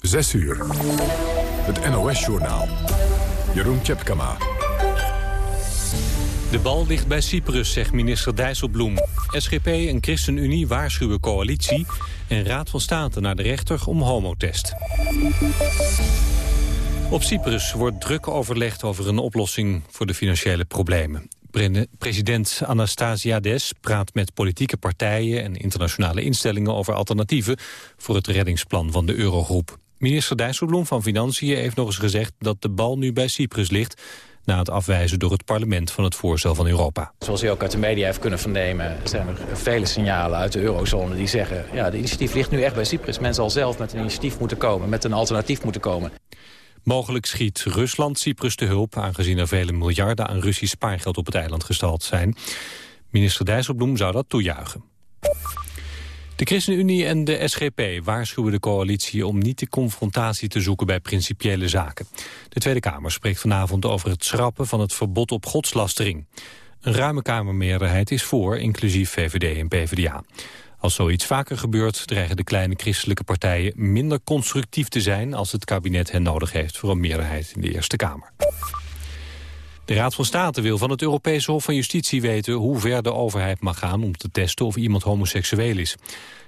6 uur. Het NOS-journaal. Jeroen Tjepkama. De bal ligt bij Cyprus, zegt minister Dijsselbloem. SGP en ChristenUnie waarschuwen coalitie... en Raad van State naar de rechter om homotest. Op Cyprus wordt druk overlegd over een oplossing voor de financiële problemen. President Anastasiades praat met politieke partijen en internationale instellingen over alternatieven voor het reddingsplan van de eurogroep. Minister Dijsselbloem van Financiën heeft nog eens gezegd dat de bal nu bij Cyprus ligt na het afwijzen door het parlement van het voorstel van Europa. Zoals u ook uit de media heeft kunnen vernemen... zijn er vele signalen uit de eurozone die zeggen... ja, de initiatief ligt nu echt bij Cyprus. Men zal zelf met een initiatief moeten komen, met een alternatief moeten komen. Mogelijk schiet Rusland Cyprus te hulp... aangezien er vele miljarden aan Russisch spaargeld op het eiland gestald zijn. Minister Dijsselbloem zou dat toejuichen. De ChristenUnie en de SGP waarschuwen de coalitie om niet de confrontatie te zoeken bij principiële zaken. De Tweede Kamer spreekt vanavond over het schrappen van het verbod op godslastering. Een ruime Kamermeerderheid is voor, inclusief VVD en PvdA. Als zoiets vaker gebeurt, dreigen de kleine christelijke partijen minder constructief te zijn als het kabinet hen nodig heeft voor een meerderheid in de Eerste Kamer. De Raad van State wil van het Europese Hof van Justitie weten hoe ver de overheid mag gaan om te testen of iemand homoseksueel is.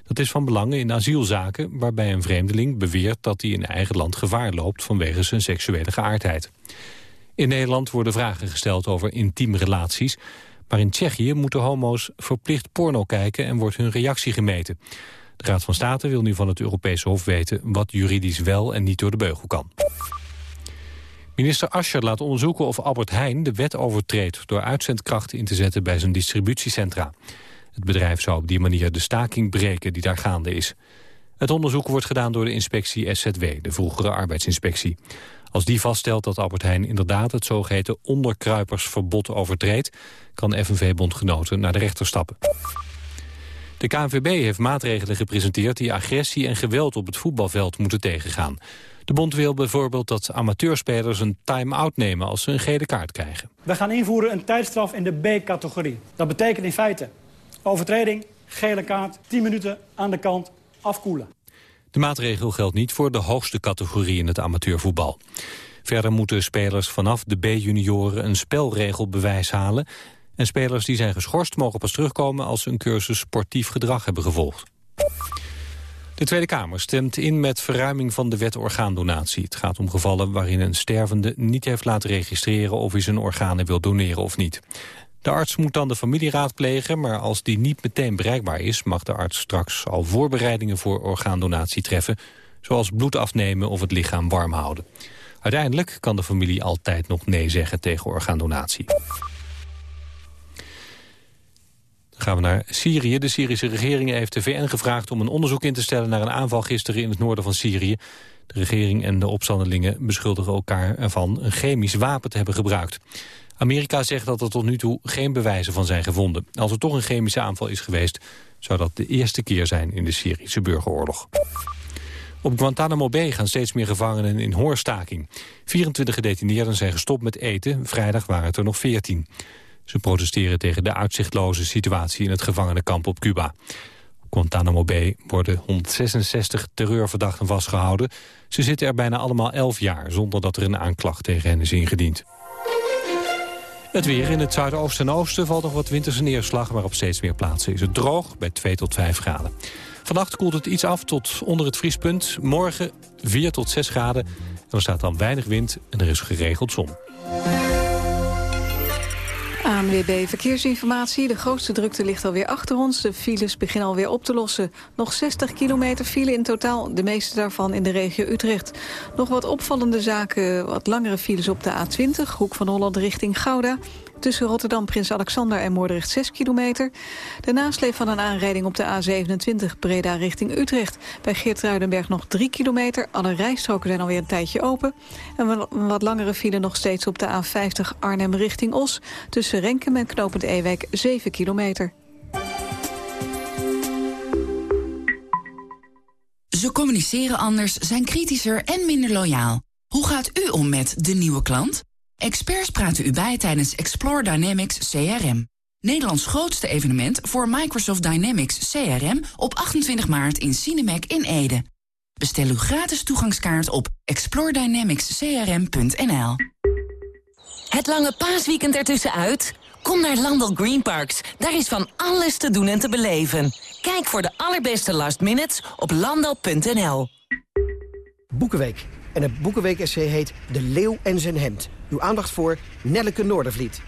Dat is van belang in asielzaken waarbij een vreemdeling beweert dat hij in eigen land gevaar loopt vanwege zijn seksuele geaardheid. In Nederland worden vragen gesteld over intieme relaties, maar in Tsjechië moeten homo's verplicht porno kijken en wordt hun reactie gemeten. De Raad van State wil nu van het Europese Hof weten wat juridisch wel en niet door de beugel kan. Minister Ascher laat onderzoeken of Albert Heijn de wet overtreedt... door uitzendkrachten in te zetten bij zijn distributiecentra. Het bedrijf zou op die manier de staking breken die daar gaande is. Het onderzoek wordt gedaan door de inspectie SZW, de vroegere arbeidsinspectie. Als die vaststelt dat Albert Heijn inderdaad het zogeheten onderkruipersverbod overtreedt... kan FNV-bondgenoten naar de rechter stappen. De KNVB heeft maatregelen gepresenteerd die agressie en geweld op het voetbalveld moeten tegengaan. De bond wil bijvoorbeeld dat amateurspelers een time-out nemen als ze een gele kaart krijgen. We gaan invoeren een tijdstraf in de B-categorie. Dat betekent in feite overtreding, gele kaart, 10 minuten aan de kant, afkoelen. De maatregel geldt niet voor de hoogste categorie in het amateurvoetbal. Verder moeten spelers vanaf de B-junioren een spelregelbewijs halen... en spelers die zijn geschorst mogen pas terugkomen als ze een cursus sportief gedrag hebben gevolgd. De Tweede Kamer stemt in met verruiming van de wet orgaandonatie. Het gaat om gevallen waarin een stervende niet heeft laten registreren... of hij zijn organen wil doneren of niet. De arts moet dan de familie raadplegen, maar als die niet meteen bereikbaar is... mag de arts straks al voorbereidingen voor orgaandonatie treffen... zoals bloed afnemen of het lichaam warm houden. Uiteindelijk kan de familie altijd nog nee zeggen tegen orgaandonatie. Dan gaan we naar Syrië. De Syrische regering heeft de VN gevraagd om een onderzoek in te stellen... naar een aanval gisteren in het noorden van Syrië. De regering en de opstandelingen beschuldigen elkaar ervan... een chemisch wapen te hebben gebruikt. Amerika zegt dat er tot nu toe geen bewijzen van zijn gevonden. Als er toch een chemische aanval is geweest... zou dat de eerste keer zijn in de Syrische burgeroorlog. Op Guantanamo Bay gaan steeds meer gevangenen in hoorstaking. 24 gedetineerden zijn gestopt met eten. Vrijdag waren het er nog 14. Ze protesteren tegen de uitzichtloze situatie in het gevangenenkamp op Cuba. Op Guantanamo Bay worden 166 terreurverdachten vastgehouden. Ze zitten er bijna allemaal 11 jaar zonder dat er een aanklacht tegen hen is ingediend. Het weer in het zuidoosten en oosten valt nog wat winterse neerslag... maar op steeds meer plaatsen is het droog bij 2 tot 5 graden. Vannacht koelt het iets af tot onder het vriespunt. Morgen 4 tot 6 graden. En er staat dan weinig wind en er is geregeld zon. ANWB Verkeersinformatie. De grootste drukte ligt alweer achter ons. De files beginnen alweer op te lossen. Nog 60 kilometer file in totaal. De meeste daarvan in de regio Utrecht. Nog wat opvallende zaken. Wat langere files op de A20. Hoek van Holland richting Gouda. Tussen Rotterdam, Prins Alexander en Moordrecht 6 kilometer. De nasleep van een aanrijding op de A27 Breda richting Utrecht. Bij Geertruidenberg nog 3 kilometer. Alle rijstroken zijn alweer een tijdje open. En een wat langere file nog steeds op de A50 Arnhem richting Os. Tussen Renkum en Knopend Ewijk 7 kilometer. Ze communiceren anders, zijn kritischer en minder loyaal. Hoe gaat u om met de nieuwe klant? Experts praten u bij tijdens Explore Dynamics CRM. Nederlands grootste evenement voor Microsoft Dynamics CRM op 28 maart in Cinemac in Ede. Bestel uw gratis toegangskaart op exploredynamicscrm.nl. Het lange paasweekend ertussenuit? Kom naar Landel Green Parks. Daar is van alles te doen en te beleven. Kijk voor de allerbeste last minutes op landel.nl. Boekenweek. En het Boekenweek-essay heet De Leeuw en zijn hemd. Uw aandacht voor Nelleke Noordervliet.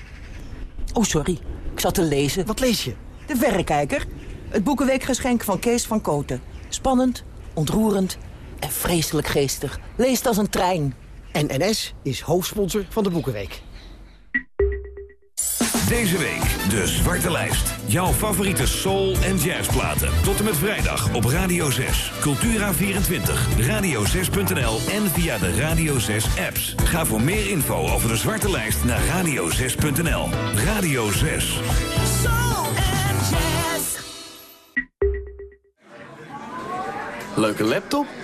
Oh, sorry. Ik zat te lezen. Wat lees je? De Verrekijker. Het Boekenweekgeschenk van Kees van Koten. Spannend, ontroerend en vreselijk geestig. Leest als een trein. En NS is hoofdsponsor van de Boekenweek. Deze week de Zwarte Lijst. Jouw favoriete soul- en jazzplaten. Tot en met vrijdag op Radio 6. Cultura24, radio6.nl en via de Radio 6 apps. Ga voor meer info over de Zwarte Lijst naar radio6.nl. Radio 6. Soul and jazz. Leuke laptop?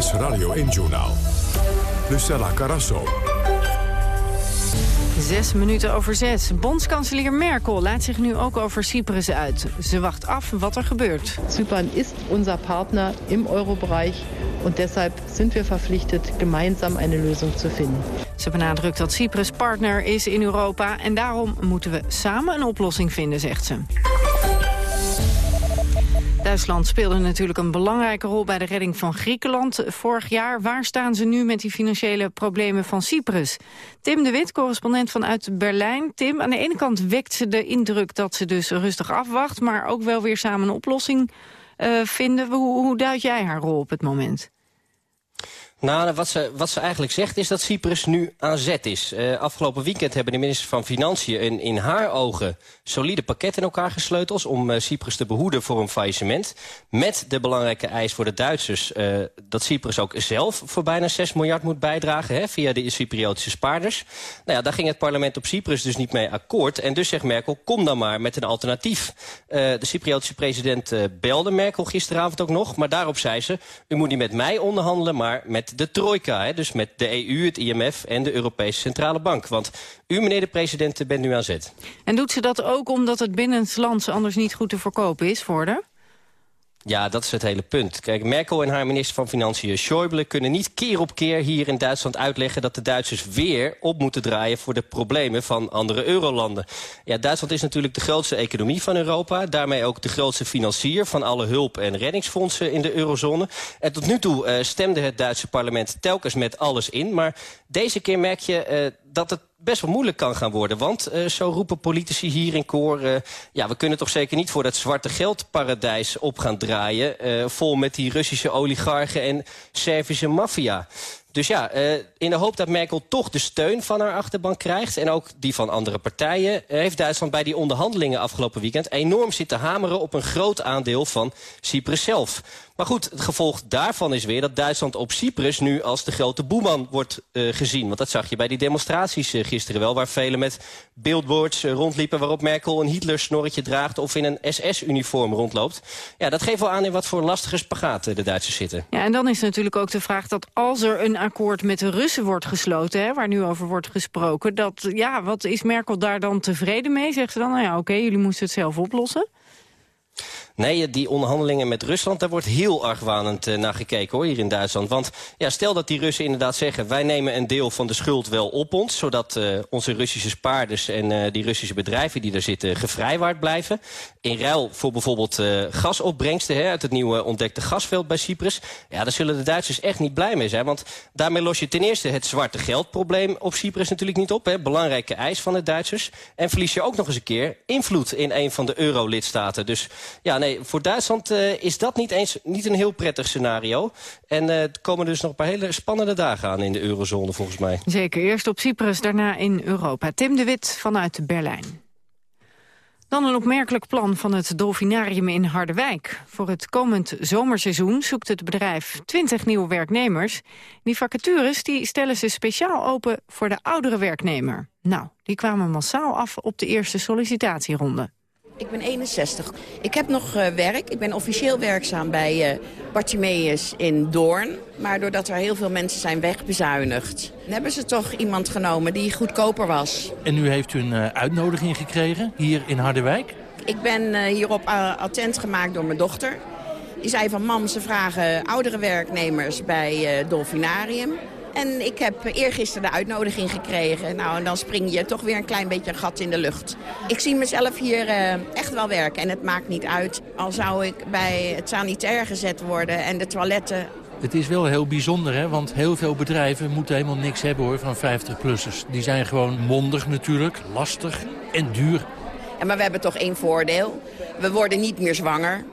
NOS Radio 1-journaal. Lucella Carasso. Zes minuten over zes. Bondskanselier Merkel laat zich nu ook over Cyprus uit. Ze wacht af wat er gebeurt. Zypern ist unser Partner im Eurobereich und deshalb sind wir verpflichtet, gemeinsam eine Lösung zu finden. Ze benadrukt dat Cyprus partner is in Europa... en daarom moeten we samen een oplossing vinden, zegt ze. Duitsland speelde natuurlijk een belangrijke rol bij de redding van Griekenland vorig jaar. Waar staan ze nu met die financiële problemen van Cyprus? Tim de Wit, correspondent vanuit Berlijn. Tim, aan de ene kant wekt ze de indruk dat ze dus rustig afwacht... maar ook wel weer samen een oplossing uh, vinden. Hoe, hoe duid jij haar rol op het moment? Nou, wat ze, wat ze eigenlijk zegt is dat Cyprus nu aan zet is. Uh, afgelopen weekend hebben de ministers van Financiën een in haar ogen solide pakket in elkaar gesleuteld... om uh, Cyprus te behoeden voor een faillissement. Met de belangrijke eis voor de Duitsers uh, dat Cyprus ook zelf voor bijna 6 miljard moet bijdragen... Hè, via de Cypriotische spaarders. Nou ja, daar ging het parlement op Cyprus dus niet mee akkoord. En dus zegt Merkel, kom dan maar met een alternatief. de Cypriotische president belde Merkel gisteravond ook nog... maar daarop zei ze, u moet niet met mij onderhandelen, maar met de trojka. Hè, dus met de EU, het IMF en de Europese Centrale Bank. Want u, meneer de president, bent nu aan zet. En doet ze dat ook omdat het binnen het land anders niet goed te verkopen is voor? Ja, dat is het hele punt. Kijk, Merkel en haar minister van Financiën Schäuble kunnen niet keer op keer hier in Duitsland uitleggen dat de Duitsers weer op moeten draaien voor de problemen van andere eurolanden. Ja, Duitsland is natuurlijk de grootste economie van Europa, daarmee ook de grootste financier van alle hulp- en reddingsfondsen in de eurozone. En tot nu toe uh, stemde het Duitse parlement telkens met alles in, maar deze keer merk je uh, dat het best wel moeilijk kan gaan worden. Want uh, zo roepen politici hier in koor... Uh, ja, we kunnen toch zeker niet voor dat zwarte geldparadijs op gaan draaien... Uh, vol met die Russische oligarchen en Servische maffia. Dus ja, in de hoop dat Merkel toch de steun van haar achterban krijgt... en ook die van andere partijen... Heeft Duitsland bij die onderhandelingen afgelopen weekend... enorm zitten hameren op een groot aandeel van Cyprus zelf. Maar goed, het gevolg daarvan is weer dat Duitsland op Cyprus... nu als de grote boeman wordt uh, gezien. Want dat zag je bij die demonstraties gisteren wel... waar velen met billboards rondliepen waarop Merkel een Hitler-snorretje draagt... of in een SS-uniform rondloopt. Ja, dat geeft wel aan in wat voor lastige spagaten de Duitsers zitten. Ja, en dan is natuurlijk ook de vraag dat als er een akkoord met de Russen wordt gesloten... Hè, waar nu over wordt gesproken, dat, ja, wat is Merkel daar dan tevreden mee? Zegt ze dan, nou ja, oké, jullie moesten het zelf oplossen? Nee, die onderhandelingen met Rusland, daar wordt heel argwanend uh, naar gekeken hoor, hier in Duitsland. Want ja, stel dat die Russen inderdaad zeggen... wij nemen een deel van de schuld wel op ons... zodat uh, onze Russische spaarders en uh, die Russische bedrijven die er zitten... gevrijwaard blijven. In ruil voor bijvoorbeeld gasopbrengsten hè, uit het nieuwe ontdekte gasveld bij Cyprus. Ja, daar zullen de Duitsers echt niet blij mee zijn. Want daarmee los je ten eerste het zwarte geldprobleem op Cyprus natuurlijk niet op. Hè, belangrijke eis van de Duitsers. En verlies je ook nog eens een keer invloed in een van de euro-lidstaten. Dus ja, voor Duitsland uh, is dat niet eens niet een heel prettig scenario. En er komen dus nog een paar hele spannende dagen aan in de eurozone volgens mij. Zeker, eerst op Cyprus, daarna in Europa. Tim de Wit vanuit Berlijn. Dan een opmerkelijk plan van het Dolfinarium in Harderwijk. Voor het komend zomerseizoen zoekt het bedrijf 20 nieuwe werknemers. Die vacatures die stellen ze speciaal open voor de oudere werknemer. Nou, die kwamen massaal af op de eerste sollicitatieronde. Ik ben 61. Ik heb nog uh, werk. Ik ben officieel werkzaam bij uh, Bartimeus in Doorn. Maar doordat er heel veel mensen zijn wegbezuinigd... hebben ze toch iemand genomen die goedkoper was. En nu heeft u een uh, uitnodiging gekregen hier in Harderwijk? Ik ben hierop attent gemaakt door mijn dochter. Die zei van, mam, ze vragen oudere werknemers bij Dolfinarium. En ik heb eergisteren de uitnodiging gekregen. Nou, en dan spring je toch weer een klein beetje een gat in de lucht. Ik zie mezelf hier uh, echt wel werken. En het maakt niet uit. Al zou ik bij het sanitair gezet worden en de toiletten... Het is wel heel bijzonder, hè? want heel veel bedrijven moeten helemaal niks hebben hoor, van 50-plussers. Die zijn gewoon mondig natuurlijk, lastig en duur. Ja, maar we hebben toch één voordeel. We worden niet meer zwanger.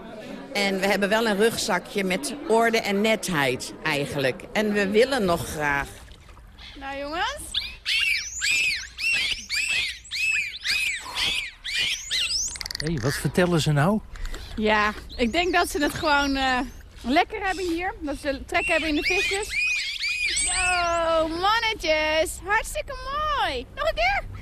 En we hebben wel een rugzakje met orde en netheid eigenlijk. En we willen nog graag. Nou jongens. Hé, hey, wat vertellen ze nou? Ja, ik denk dat ze het gewoon uh, lekker hebben hier. Dat ze trek hebben in de visjes. Zo, mannetjes. Hartstikke mooi. Nog een keer.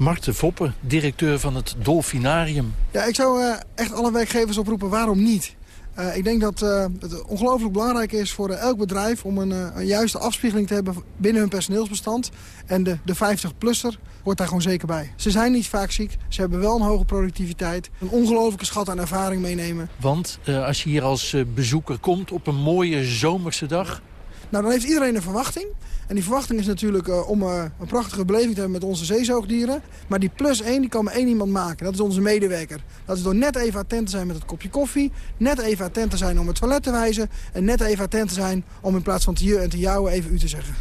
Marten Voppen, directeur van het Dolfinarium. Ja, ik zou uh, echt alle werkgevers oproepen, waarom niet? Uh, ik denk dat uh, het ongelooflijk belangrijk is voor elk bedrijf... om een, een, juiste afspiegeling te hebben binnen hun personeelsbestand. En de, de 50-plusser hoort daar gewoon zeker bij. Ze zijn niet vaak ziek, ze hebben wel een hoge productiviteit. Een ongelooflijke schat aan ervaring meenemen. Want als je hier als bezoeker komt op een mooie zomerse dag... Nou, dan heeft iedereen een verwachting. En die verwachting is natuurlijk uh, om uh, een prachtige beleving te hebben met onze zeezoogdieren. Maar die plus één, die kan maar één iemand maken. Dat is onze medewerker. Dat is door net even attent te zijn met het kopje koffie. Net even attent te zijn om het toilet te wijzen. En net even attent te zijn om in plaats van te je en te jouwen even u te zeggen.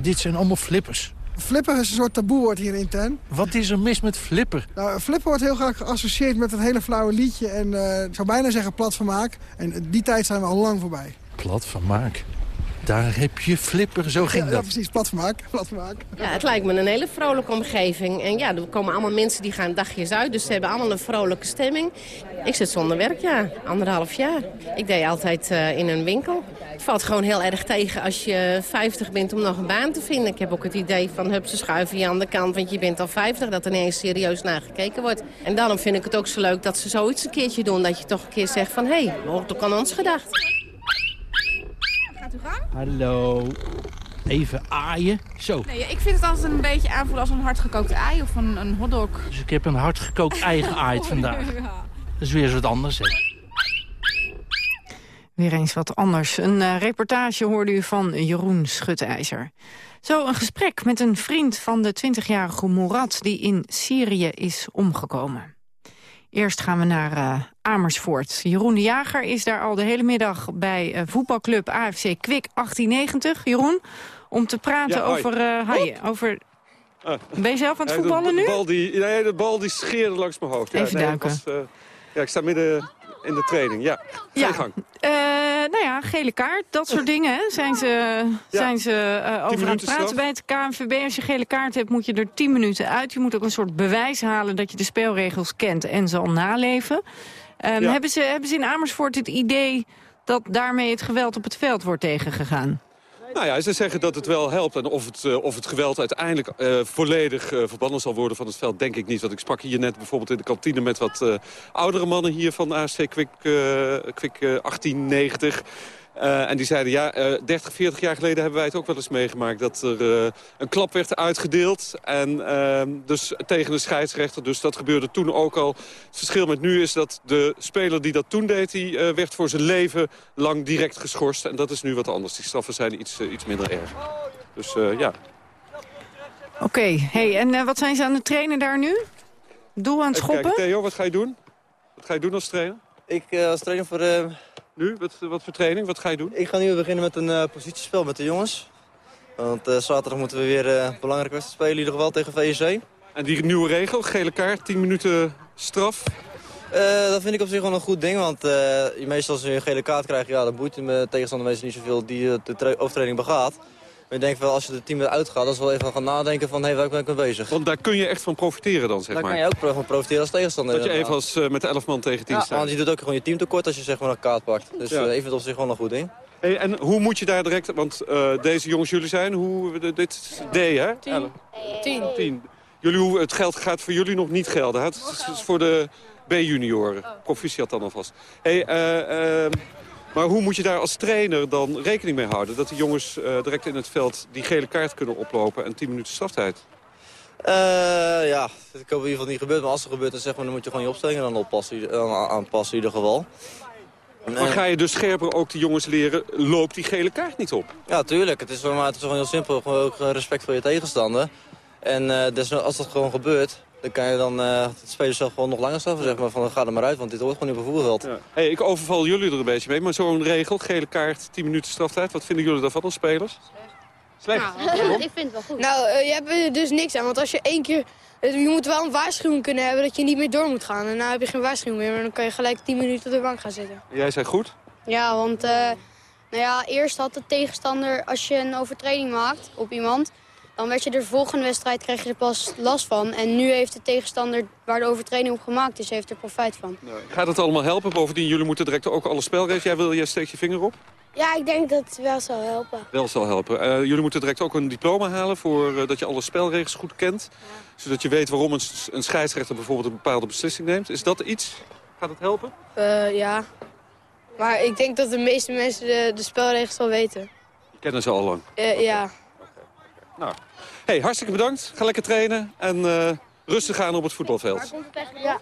Dit zijn allemaal flippers. Flipper is een soort taboewoord hier intern. Wat is er mis met flipper? Nou, flipper wordt heel graag geassocieerd met het hele flauwe liedje. En uh, ik zou bijna zeggen plat vermaak. En die tijd zijn we al lang voorbij. Plat vermaak? Daar heb je flipper, zo ging ja, dat. Ja, precies, platvermaak, platvermaak. Ja, het lijkt me een hele vrolijke omgeving. En ja, er komen allemaal mensen die gaan dagjes uit, dus ze hebben allemaal een vrolijke stemming. Ik zit zonder werk, ja, anderhalf jaar. Ik deed altijd uh, in een winkel. Het valt gewoon heel erg tegen als je 50 bent om nog een baan te vinden. Ik heb ook het idee van, hup, ze schuiven je aan de kant, want je bent al 50. Dat er ineens serieus naar gekeken wordt. En daarom vind ik het ook zo leuk dat ze zoiets een keertje doen. Dat je toch een keer zegt van, hé, hey, wordt ook aan ons gedacht. Hallo. Even aaien. Zo. Nee, ik vind het altijd een beetje aanvoelen als een hardgekookt ei of een, een hotdog. Dus ik heb een hardgekookt ei geaaid vandaag. Dat is weer eens wat anders, hè. Weer eens wat anders. Een uh, reportage hoorde u van Jeroen Schutteijzer. Zo een gesprek met een vriend van de 20-jarige Mourad... die in Syrië is omgekomen. Eerst gaan we naar uh, Amersfoort. Jeroen de Jager is daar al de hele middag bij uh, voetbalclub AFC Kwik 1890. Jeroen, om te praten ja, over... Hi, over ben je zelf aan het voetballen nu? Bal die, nee, de bal die scheerde langs mijn hoofd. Even ja, nee, duiken. Was, ja, ik sta midden in de training, ja. Ga ja. gang. Uh, nou ja, gele kaart, dat soort dingen hè, zijn ze, ja. zijn ze uh, over aan het praten straf. bij het KNVB. Als je gele kaart hebt, moet je er 10 minuten uit. Je moet ook een soort bewijs halen dat je de spelregels kent en zal naleven. Um, ja. hebben, ze, hebben ze in Amersfoort het idee dat daarmee het geweld op het veld wordt tegengegaan? Nou ja, ze zeggen dat het wel helpt. En of het, uh, of het geweld uiteindelijk uh, volledig uh, verbannen zal worden van het veld, denk ik niet. Want ik sprak hier net bijvoorbeeld in de kantine met wat oudere mannen hier van ASC Kwik, Kwik 1890. Uh, en die zeiden, ja, uh, 30, 40 jaar geleden hebben wij het ook wel eens meegemaakt... dat er uh, een klap werd uitgedeeld en dus tegen de scheidsrechter. Dus dat gebeurde toen ook al. Het verschil met nu is dat de speler die dat toen deed... die werd voor zijn leven lang direct geschorst. En dat is nu wat anders. Die straffen zijn iets, iets minder erg. Dus ja. Oké, okay. hey, en wat zijn ze aan het trainen daar nu? Doel aan het Even schoppen? Kijken, Theo, wat ga je doen? Wat ga je doen als trainer? Ik als trainer voor... Nu? Wat, wat voor training? Wat ga je doen? Ik ga nu beginnen met een uh, positiespel met de jongens. Want uh, zaterdag moeten we weer uh, belangrijke wedstrijd spelen, in ieder geval tegen VSC. En die nieuwe regel, gele kaart, 10 minuten straf? dat vind ik op zich wel een goed ding, want meestal als je een gele kaart krijgt, ja, dan boeit de tegenstander meestal niet zoveel die de overtreding begaat. Maar ik denk wel, als je het team weer uitgaat, dat is wel even gaan nadenken van, hé, hey, waar ben ik mee bezig? Want daar kun je echt van profiteren dan, zeg Daar maar. kan je ook van profiteren als tegenstander. Dat je even als, eh, met de 11 man tegen 10 Ja, staat. want je doet ook gewoon je team tekort als je zeg maar een kaart pakt. Dus Ja. eh, even op zich gewoon een goed ding. Hey, en hoe moet je daar direct, want eh, deze jongens jullie zijn, hoe, de- dit is D hè? Tien. Tien. Tien. Jullie, hoe- het geld gaat voor jullie nog niet gelden, hè? Het is, voor de B-junioren. Proficiat dan alvast. Hey, eh, eh, maar hoe moet je daar als trainer dan rekening mee houden? Dat die jongens eh, direct in het veld die gele kaart kunnen oplopen en 10 minuten straftijd? Eh, ja, ik hoop in ieder geval niet gebeurt. Maar als het gebeurt, dan, zeg maar, dan moet je gewoon je opstellingen dan oppassen, eh, aanpassen in ieder geval. Maar ga je dus scherper ook die jongens leren, loopt die gele kaart niet op? Ja, tuurlijk. Het is, maar het is gewoon heel simpel. Gewoon ook respect voor je tegenstander. En dus als dat gewoon gebeurt, dan kan je dan eh het spelen zelf gewoon nog langer straffen. Zeg maar, van, ga er maar uit, want dit hoort gewoon niet op een voetbalveld. Hey, ik overval jullie er een beetje mee, maar zo'n regel, gele kaart, 10 minuten straftijd. Wat vinden jullie daarvan als spelers? Slecht. Waarom? ik vind het wel goed. Nou, eh, je hebt er dus niks aan. Want als je één keer... eh, Je moet wel een waarschuwing kunnen hebben dat je niet meer door moet gaan. En nou heb je geen waarschuwing meer, maar dan kan je gelijk 10 minuten op de bank gaan zitten. Jij zei goed? Ja, want eh, nou ja, eerst had de tegenstander, als je een overtreding maakt op iemand... dan werd je de volgende wedstrijd kreeg je er pas last van. En nu heeft de tegenstander waar de overtreding op gemaakt is, heeft er profijt van. Gaat het allemaal helpen? Bovendien, jullie moeten direct ook alle spelregels. Jij wil, jij steekt je vinger op? Ja, ik denk dat het wel zal helpen. Wel zal helpen. Eh, jullie moeten direct ook een diploma halen voor eh, dat je alle spelregels goed kent. Zodat je weet waarom een, scheidsrechter bijvoorbeeld een bepaalde beslissing neemt. Is dat iets? Gaat het helpen? Eh, ja. Maar ik denk dat de meeste mensen de, de spelregels wel weten. Die kennen ze al lang. Eh, ja. Nou, hey, hartstikke bedankt. Ga lekker trainen en eh, rustig aan op het voetbalveld. Ja.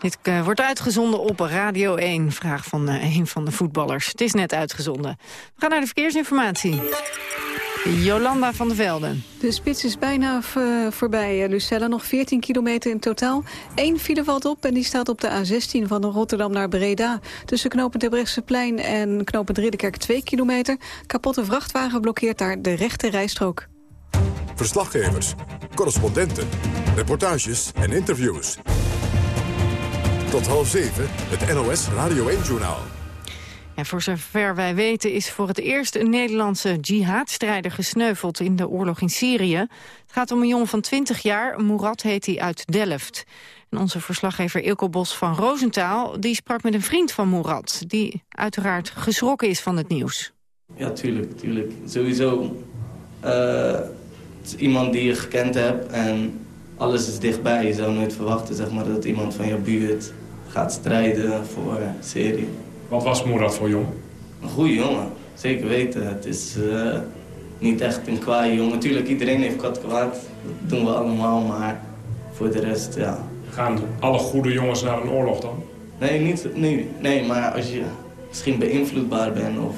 Dit eh, wordt uitgezonden op Radio 1. Vraag van eh, een van de voetballers. Het is net uitgezonden. We gaan naar de verkeersinformatie. Jolanda van der Velden. De spits is bijna v- voorbij, eh, Lucella. Nog 14 kilometer in totaal. Eén file valt op en die staat op de A16 van Rotterdam naar Breda. Tussen knooppunt Terbrechtseplein en knooppunt Ridderkerk 2 kilometer. Kapotte vrachtwagen blokkeert daar de rechte rijstrook. Verslaggevers, correspondenten, reportages en interviews. Tot half zeven, het NOS Radio 1-journaal. Ja, voor zover wij weten is voor het eerst een Nederlandse jihadstrijder gesneuveld in de oorlog in Syrië. Het gaat om een jongen van 20 jaar, Murat heet hij uit Delft. En onze verslaggever Ilko Bos van Roosentaal die sprak met een vriend van Murat... die uiteraard geschrokken is van het nieuws. Ja, tuurlijk, tuurlijk. Sowieso. eh, iemand die je gekend hebt en alles is dichtbij. Je zou nooit verwachten zeg maar, dat iemand van je buurt gaat strijden voor serie. Wat was Moerad voor jongen? Een goede jongen, zeker weten. Het is eh, niet echt een kwaaie jongen. Tuurlijk, iedereen heeft wat kwaad. Dat doen we allemaal, maar voor de rest, ja. Gaan alle goede jongens naar een oorlog dan? Nee, niet nu. Nee, maar als je misschien beïnvloedbaar bent of...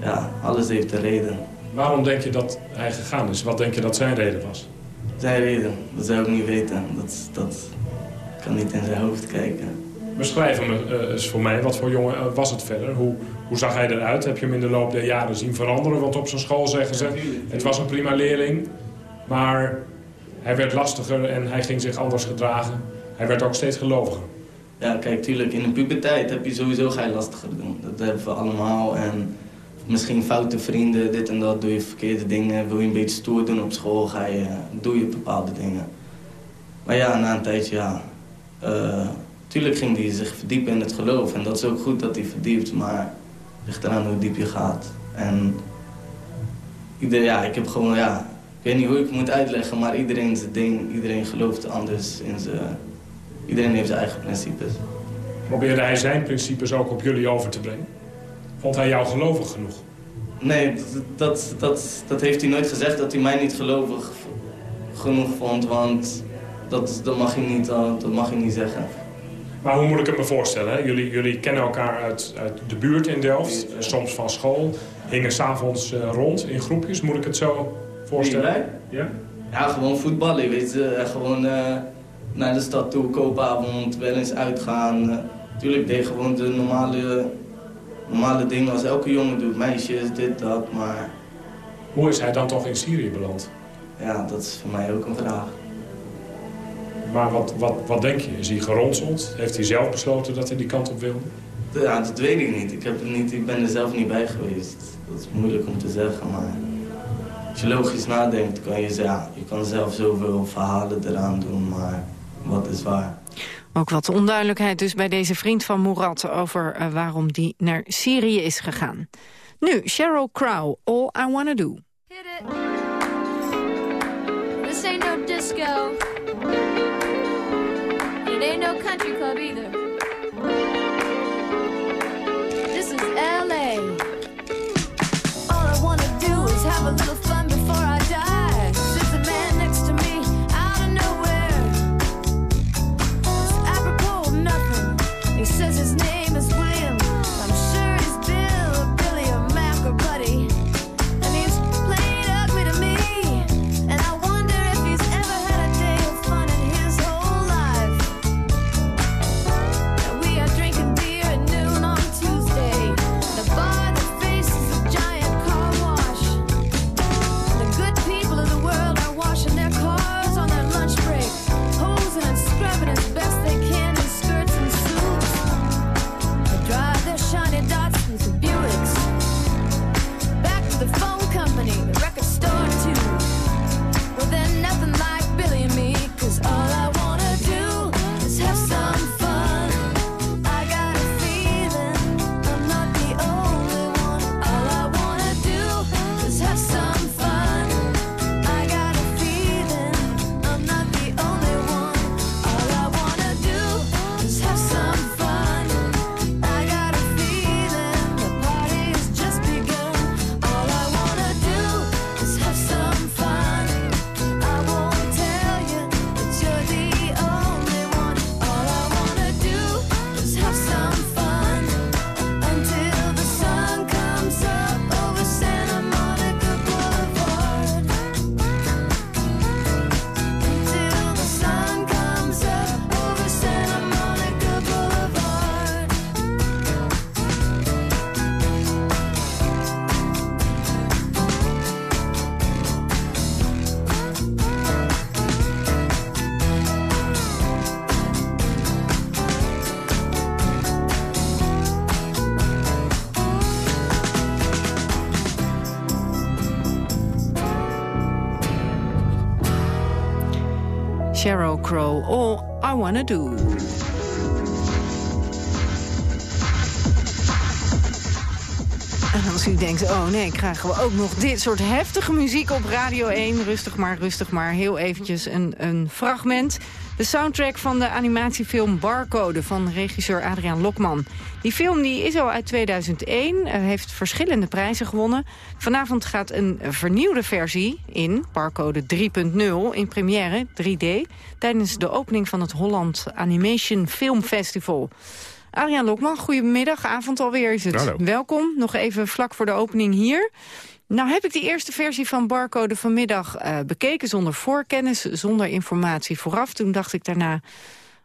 Ja, alles heeft een reden. Waarom denk je dat hij gegaan is? Wat denk je dat zijn reden was? Zijn reden, dat zou ik niet weten. Dat, dat kan niet in zijn hoofd kijken. Beschrijf hem eh, eens voor mij. Wat voor jongen eh, was het verder? Hoe, hoe zag hij eruit? Heb je hem in de loop der jaren zien veranderen? Want op zijn school zeggen ze, het was een prima leerling. Maar hij werd lastiger en hij ging zich anders gedragen. Hij werd ook steeds geloviger. Ja, kijk, tuurlijk, in de puberteit heb je sowieso ga je lastiger doen. Dat hebben we allemaal. En misschien foute vrienden, dit en dat, doe je verkeerde dingen. Wil je een beetje stoer doen op school, ga je, doe je bepaalde dingen. Maar ja, na een tijdje, ja... eh, tuurlijk ging hij zich verdiepen in het geloof. En dat is ook goed dat hij verdiept, maar het ligt eraan hoe diep je gaat. En ieder, ja, ik heb gewoon, ja... Ik weet niet hoe ik het moet uitleggen, maar iedereen zijn ding. Iedereen gelooft anders in zijn... Iedereen heeft zijn eigen principes. Probeerde hij zijn principes ook op jullie over te brengen? Vond hij jou gelovig genoeg? Nee, dat, dat, dat, dat heeft hij nooit gezegd dat hij mij niet gelovig genoeg vond. Want dat, dat, mag hij niet, dat mag hij niet zeggen. Maar hoe moet ik het me voorstellen? Hè? Jullie, jullie kennen elkaar uit, uit de buurt in Delft, eh, soms van school. Hingen s'avonds uh, rond in groepjes, moet ik het zo voorstellen? Ja? Ja, gewoon voetballen, weet je. En Gewoon uh, naar de stad toe, koopavond, wel eens uitgaan. Uh, tuurlijk deed gewoon de normale, normale dingen als elke jongen doet. Meisjes, dit, dat, maar... Hoe is hij dan toch in Syrië beland? Ja, dat is voor mij ook een vraag. Maar wat, wat, wat denk je? Is hij geronseld? Heeft hij zelf besloten dat hij die kant op wilde? Ja, dat weet ik niet. Ik, heb niet. ik ben er zelf niet bij geweest. Dat is moeilijk om te zeggen, maar... Als je logisch nadenkt, kan je zeggen... Ja, je kan zelf zoveel verhalen eraan doen, maar wat is waar? Ook wat onduidelijkheid dus bij deze vriend van Murat... over uh, waarom die naar Syrië is gegaan. Nu, Sheryl Crow, All I Wanna Do. Hit it. This ain't no disco. It ain't no country club either. This is L.A. Crow, All I Wanna Do. Denkt, oh nee, krijgen we ook nog dit soort heftige muziek op Radio 1. Rustig maar, rustig maar. Heel eventjes een, een fragment. De soundtrack van de animatiefilm Barcode van regisseur Adriaan Lokman. Die film die is al uit 2001, eh, heeft verschillende prijzen gewonnen. Vanavond gaat een vernieuwde versie in, Barcode 3.0, in première 3D... tijdens de opening van het Holland Animation Film Festival. Adriaan Lokman, goedemiddag, avond alweer is het. Hallo. Welkom, nog even vlak voor de opening hier. Nou heb ik die eerste versie van Barcode vanmiddag eh, bekeken... zonder voorkennis, zonder informatie vooraf. Toen dacht ik daarna...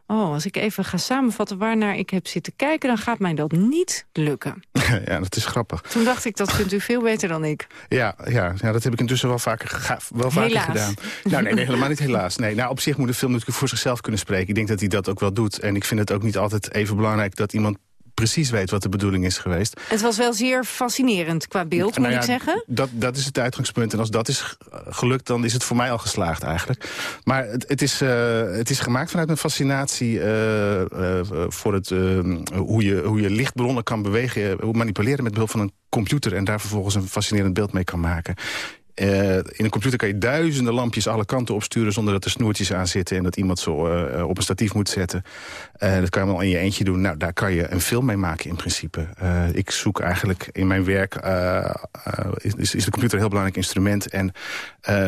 Oh, als ik even ga samenvatten waarnaar ik heb zitten kijken... dan gaat mij dat niet lukken. ja, dat is grappig. Toen dacht ik, dat kunt u veel beter dan ik. Ja, ja, ja dat heb ik intussen wel vaker, wel vaker Helaas. gedaan. Nou, nee, nee, helemaal niet helaas. Nee, nou, op zich moet de film natuurlijk voor zichzelf kunnen spreken. Ik denk dat hij dat ook wel doet. En ik vind het ook niet altijd even belangrijk dat iemand precies weet wat de bedoeling is geweest. Het was wel zeer fascinerend qua beeld, moet Nou ja, ik zeggen. Dat, dat is het uitgangspunt. En als dat is gelukt, dan is het voor mij al geslaagd eigenlijk. Maar het, het, is, eh, het is gemaakt vanuit een fascinatie eh, eh, voor het, hoe, je, hoe je lichtbronnen kan bewegen, hoe manipuleren met behulp van een computer en daar vervolgens een fascinerend beeld mee kan maken. Eh, in een computer kan je duizenden lampjes alle kanten opsturen... zonder dat er snoertjes aan zitten en dat iemand zo eh, op een statief moet zetten. Eh, dat kan je allemaal in je eentje doen. Nou, daar kan je een film mee maken in principe. Ik zoek eigenlijk in mijn werk... is, is de computer een heel belangrijk instrument. En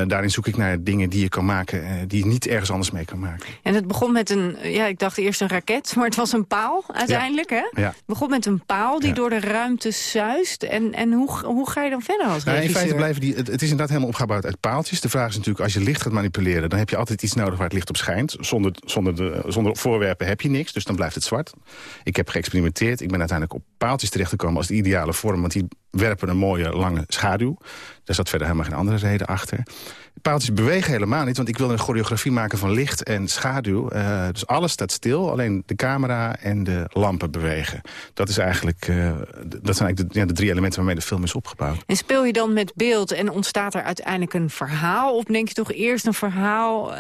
daarin zoek ik naar dingen die je kan maken... die je niet ergens anders mee kan maken. En het begon met een, ja, ik dacht eerst een raket, maar het was een paal uiteindelijk, hè? Ja. Het begon met een paal die Ja. door de ruimte zuist. En, en hoe, hoe ga je dan verder als Nou, in feite blijven die, het, het is inderdaad helemaal opgebouwd uit paaltjes. De vraag is natuurlijk, als je licht gaat manipuleren... dan heb je altijd iets nodig waar het licht op schijnt. Zonder, zonder, de, zonder voorwerpen heb je niks, dus dan blijft het zwart. Ik heb geëxperimenteerd. Ik ben uiteindelijk op paaltjes terechtgekomen als de ideale vorm... want die werpen een mooie lange schaduw. Daar zat verder helemaal geen andere reden achter. De paaltjes bewegen helemaal niet, want ik wilde een choreografie maken van licht en schaduw. Uh, dus alles staat stil, alleen de camera en de lampen bewegen. Dat, is eigenlijk, uh, dat zijn eigenlijk de, ja, de, drie elementen waarmee de film is opgebouwd. En speel je dan met beeld en ontstaat er uiteindelijk een verhaal? Of denk je toch eerst een verhaal uh,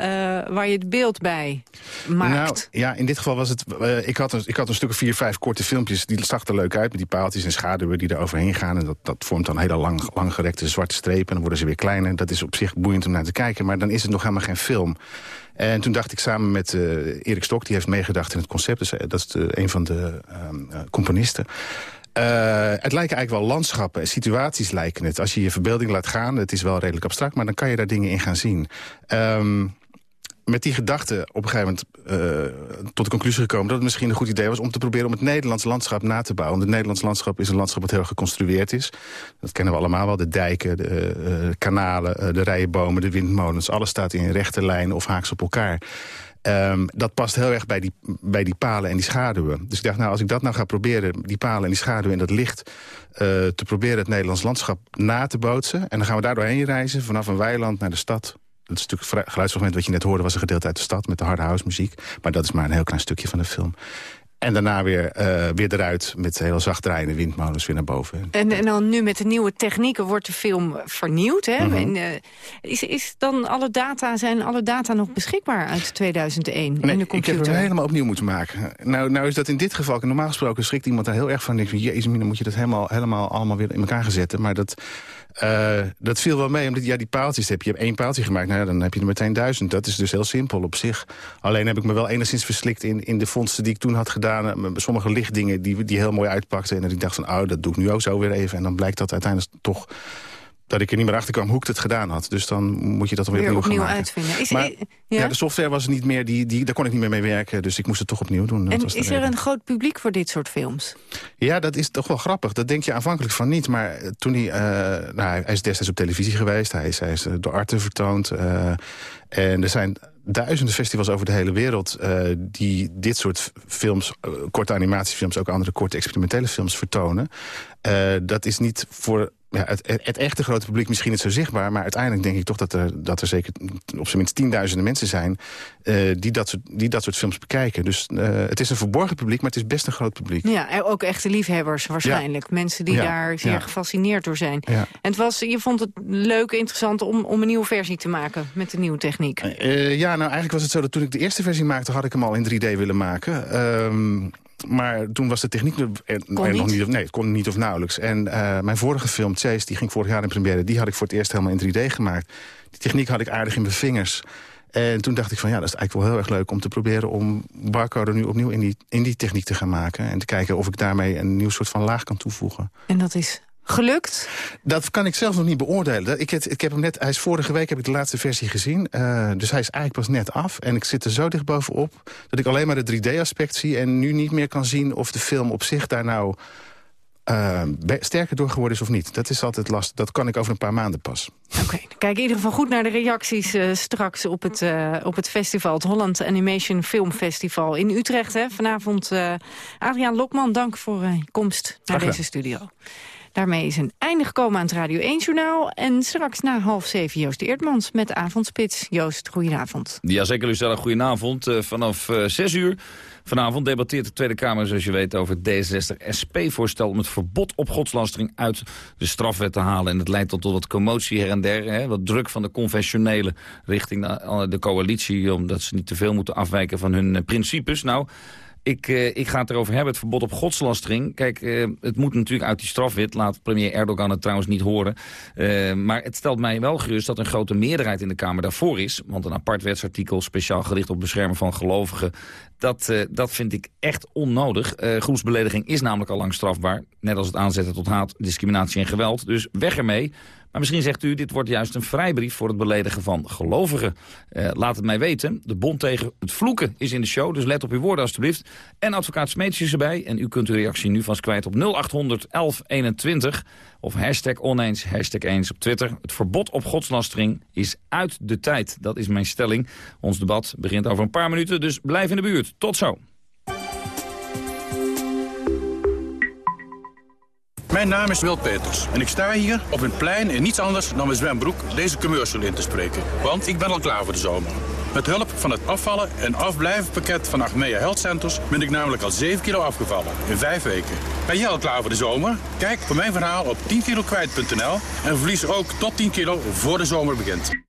waar je het beeld bij maakt? Nou, ja, in dit geval was het... ik, had een, ik had een stuk of vier, vijf korte filmpjes, die zag er leuk uit... met die paaltjes en schaduwen die er overheen gaan. En dat, dat vormt dan hele lang, langgerekte zwarte strepen. En dan worden ze weer kleiner. Dat is op zich boeiend om naar te kijken. Maar dan is het nog helemaal geen film. En toen dacht ik samen met uh, Erik Stok, die heeft meegedacht in het concept. Dus, dat is een van de um, uh, componisten. Het lijken eigenlijk wel landschappen, situaties lijken het. Als je je verbeelding laat gaan, het is wel redelijk abstract... maar dan kan je daar dingen in gaan zien. Um, met die gedachte op een gegeven moment uh, tot de conclusie gekomen... dat het misschien een goed idee was om te proberen om het Nederlands landschap na te bouwen. Want het Nederlands landschap is een landschap dat heel geconstrueerd is. Dat kennen we allemaal wel. De dijken, de uh, kanalen, uh, de rijen bomen, de windmolens. Alles staat in rechte lijn of haaks op elkaar. Um, dat past heel erg bij die, bij die palen en die schaduwen. Dus ik dacht, nou, als ik dat nou ga proberen... die palen en die schaduwen en dat licht... te proberen het Nederlands landschap na te bootsen... en dan gaan we daar doorheen reizen, vanaf een weiland naar de stad dat stuk geluidsfragment wat je net hoorde... was een gedeelte uit de stad met de harde house muziek. Maar dat is maar een heel klein stukje van de film. En daarna weer, uh, weer eruit met heel zacht draaiende windmolens weer naar boven. En, en dan nu met de nieuwe technieken wordt de film vernieuwd. Hè? Mm -hmm. en, uh, is, is dan alle data, zijn alle data nog beschikbaar uit 2001 nee, in de computer? ik heb het helemaal opnieuw moeten maken. Nou, nou is dat in dit geval, normaal gesproken schrikt iemand daar heel erg van. Denkt van, jezus, dan moet je dat helemaal, helemaal allemaal weer in elkaar gaan zetten. Maar dat... Uh, dat viel wel mee, omdat ja, die paaltjes heb je. hebt één paaltje gemaakt, nou dan heb je er meteen duizend. Dat is dus heel simpel op zich. Alleen heb ik me wel enigszins verslikt in, in de vondsten die ik toen had gedaan. Sommige lichtdingen die, die heel mooi uitpakten. En dat ik dacht van, oh, dat doe ik nu ook zo weer even. En dan blijkt dat uiteindelijk toch dat ik er niet meer achter kwam hoe ik het gedaan had. Dus dan moet je dat weer, weer opnieuw, opnieuw gaan uitvinden. Is, maar, ja? ja? de software was niet meer, die, die, daar kon ik niet meer mee werken. Dus ik moest het toch opnieuw doen. Dat en was is er reden. een groot publiek voor dit soort films? Ja, dat is toch wel grappig. Dat denk je aanvankelijk van niet. Maar toen hij, uh, nou, hij is destijds op televisie geweest. Hij is, hij is door Arte vertoond. Uh, en er zijn duizenden festivals over de hele wereld... Uh, die dit soort films, korte animatiefilms... ook andere korte experimentele films vertonen. Dat is niet voor ja, het, het, het, echte grote publiek misschien niet zo zichtbaar... maar uiteindelijk denk ik toch dat er, dat er zeker op zijn minst tienduizenden mensen zijn... Uh, die, dat soort, die dat soort films bekijken. Dus uh, het is een verborgen publiek, maar het is best een groot publiek. Ja, ook echte liefhebbers waarschijnlijk. Ja. Mensen die ja. daar zeer ja. gefascineerd door zijn. En het was, je vond het leuk, interessant om, om een nieuwe versie te maken... met de nieuwe techniek. Uh, ja, nou eigenlijk was het zo dat toen ik de eerste versie maakte... had ik hem al in 3D willen maken... Um, maar toen was de techniek er, nog niet. Of, nee, het kon niet of nauwelijks. En uh, mijn vorige film, Chase, die ging vorig jaar in première... die had ik voor het eerst helemaal in 3D gemaakt. Die techniek had ik aardig in mijn vingers. En toen dacht ik van ja, dat is eigenlijk wel heel erg leuk... om te proberen om Barcode nu opnieuw in die, in die techniek te gaan maken. En te kijken of ik daarmee een nieuw soort van laag kan toevoegen. En dat is gelukt? Dat kan ik zelf nog niet beoordelen. Ik heb, ik heb hem net, hij is vorige week heb ik de laatste versie gezien. Uh, dus hij is eigenlijk pas net af. En ik zit er zo dicht bovenop dat ik alleen maar de 3D-aspect zie... en nu niet meer kan zien of de film op zich daar nou... Uh, sterker door geworden is of niet. Dat is altijd lastig. Dat kan ik over een paar maanden pas. Oké, okay, kijk in ieder geval goed naar de reacties uh, straks op het, uh, op het festival. Het Holland Animation Film Festival in Utrecht. Hè. Vanavond Adriaan Lokman, dank voor je komst naar deze studio. Daarmee is een einde gekomen aan het Radio 1-journaal. En straks na half zeven Joost Eertmans met Avondspits. Joost, goedenavond. Jazeker, Lucella, goedenavond. Uh, vanaf uh, zes uur vanavond debatteert de Tweede Kamer, zoals je weet, over het D66-SP-voorstel om het verbod op godslastering uit de strafwet te halen. En dat leidt tot, wat commotie her en der, hè, wat druk van de conventionele richting de, de coalitie, omdat ze niet te veel moeten afwijken van hun principes. Nou... Ik, uh, ik ga het erover hebben, het verbod op godslastering. Kijk, uh, het moet natuurlijk uit die strafwet. Laat premier Erdogan het trouwens niet horen. Uh, maar het stelt mij wel gerust dat een grote meerderheid in de Kamer daarvoor is. Want een apart wetsartikel speciaal gericht op beschermen van gelovigen... dat, dat vind ik echt onnodig. groepsbelediging is namelijk al lang strafbaar. Net als het aanzetten tot haat, discriminatie en geweld. Dus weg ermee. Maar misschien zegt u, dit wordt juist een vrijbrief voor het beledigen van gelovigen. Uh, laat het mij weten. De bond tegen het vloeken is in de show, dus let op uw woorden alstublieft. En advocaat Smeets is erbij. En u kunt uw reactie nu vast kwijt op 0800 1121. Of hashtag oneens, eens op Twitter. Het verbod op godslastering is uit de tijd. Dat is mijn stelling. Ons debat begint over een paar minuten, dus blijf in de buurt. Tot zo. Mijn naam is Wil Peters en ik sta hier op een plein in niets anders dan mijn zwembroek deze commercial in te spreken. Want ik ben al klaar voor de zomer. Met hulp van het afvallen en afblijvenpakket van Achmea Health Centers ben ik namelijk al 7 kilo afgevallen in 5 weken. Ben jij al klaar voor de zomer? Kijk voor mijn verhaal op 10kilokwijt.nl en verlies ook tot 10 kilo voor de zomer begint.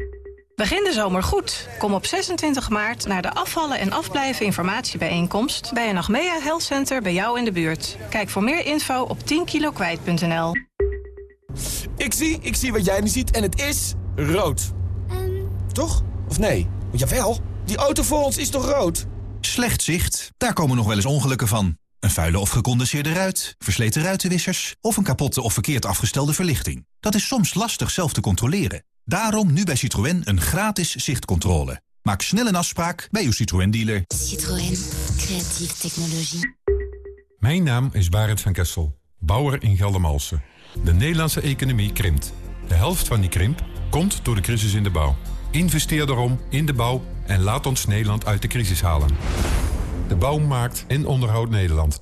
Begin de zomer goed. Kom op 26 maart naar de afvallen en afblijven informatiebijeenkomst... bij een Achmea Health Center bij jou in de buurt. Kijk voor meer info op 10kilokwijt.nl. Ik zie, ik zie wat jij niet ziet en het is rood. Toch? Of nee? Jawel, die auto voor ons is toch rood? Slecht zicht, daar komen nog wel eens ongelukken van. Een vuile of gecondenseerde ruit, versleten ruitenwissers... of een kapotte of verkeerd afgestelde verlichting. Dat is soms lastig zelf te controleren. Daarom nu bij Citroën een gratis zichtcontrole. Maak snel een afspraak bij uw Citroën-dealer. Citroën. Creatieve technologie. Mijn naam is Barend van Kessel, bouwer in Geldermalsen. De Nederlandse economie krimpt. De helft van die krimp komt door de crisis in de bouw. Investeer daarom in de bouw en laat ons Nederland uit de crisis halen. De bouw maakt en onderhoudt Nederland.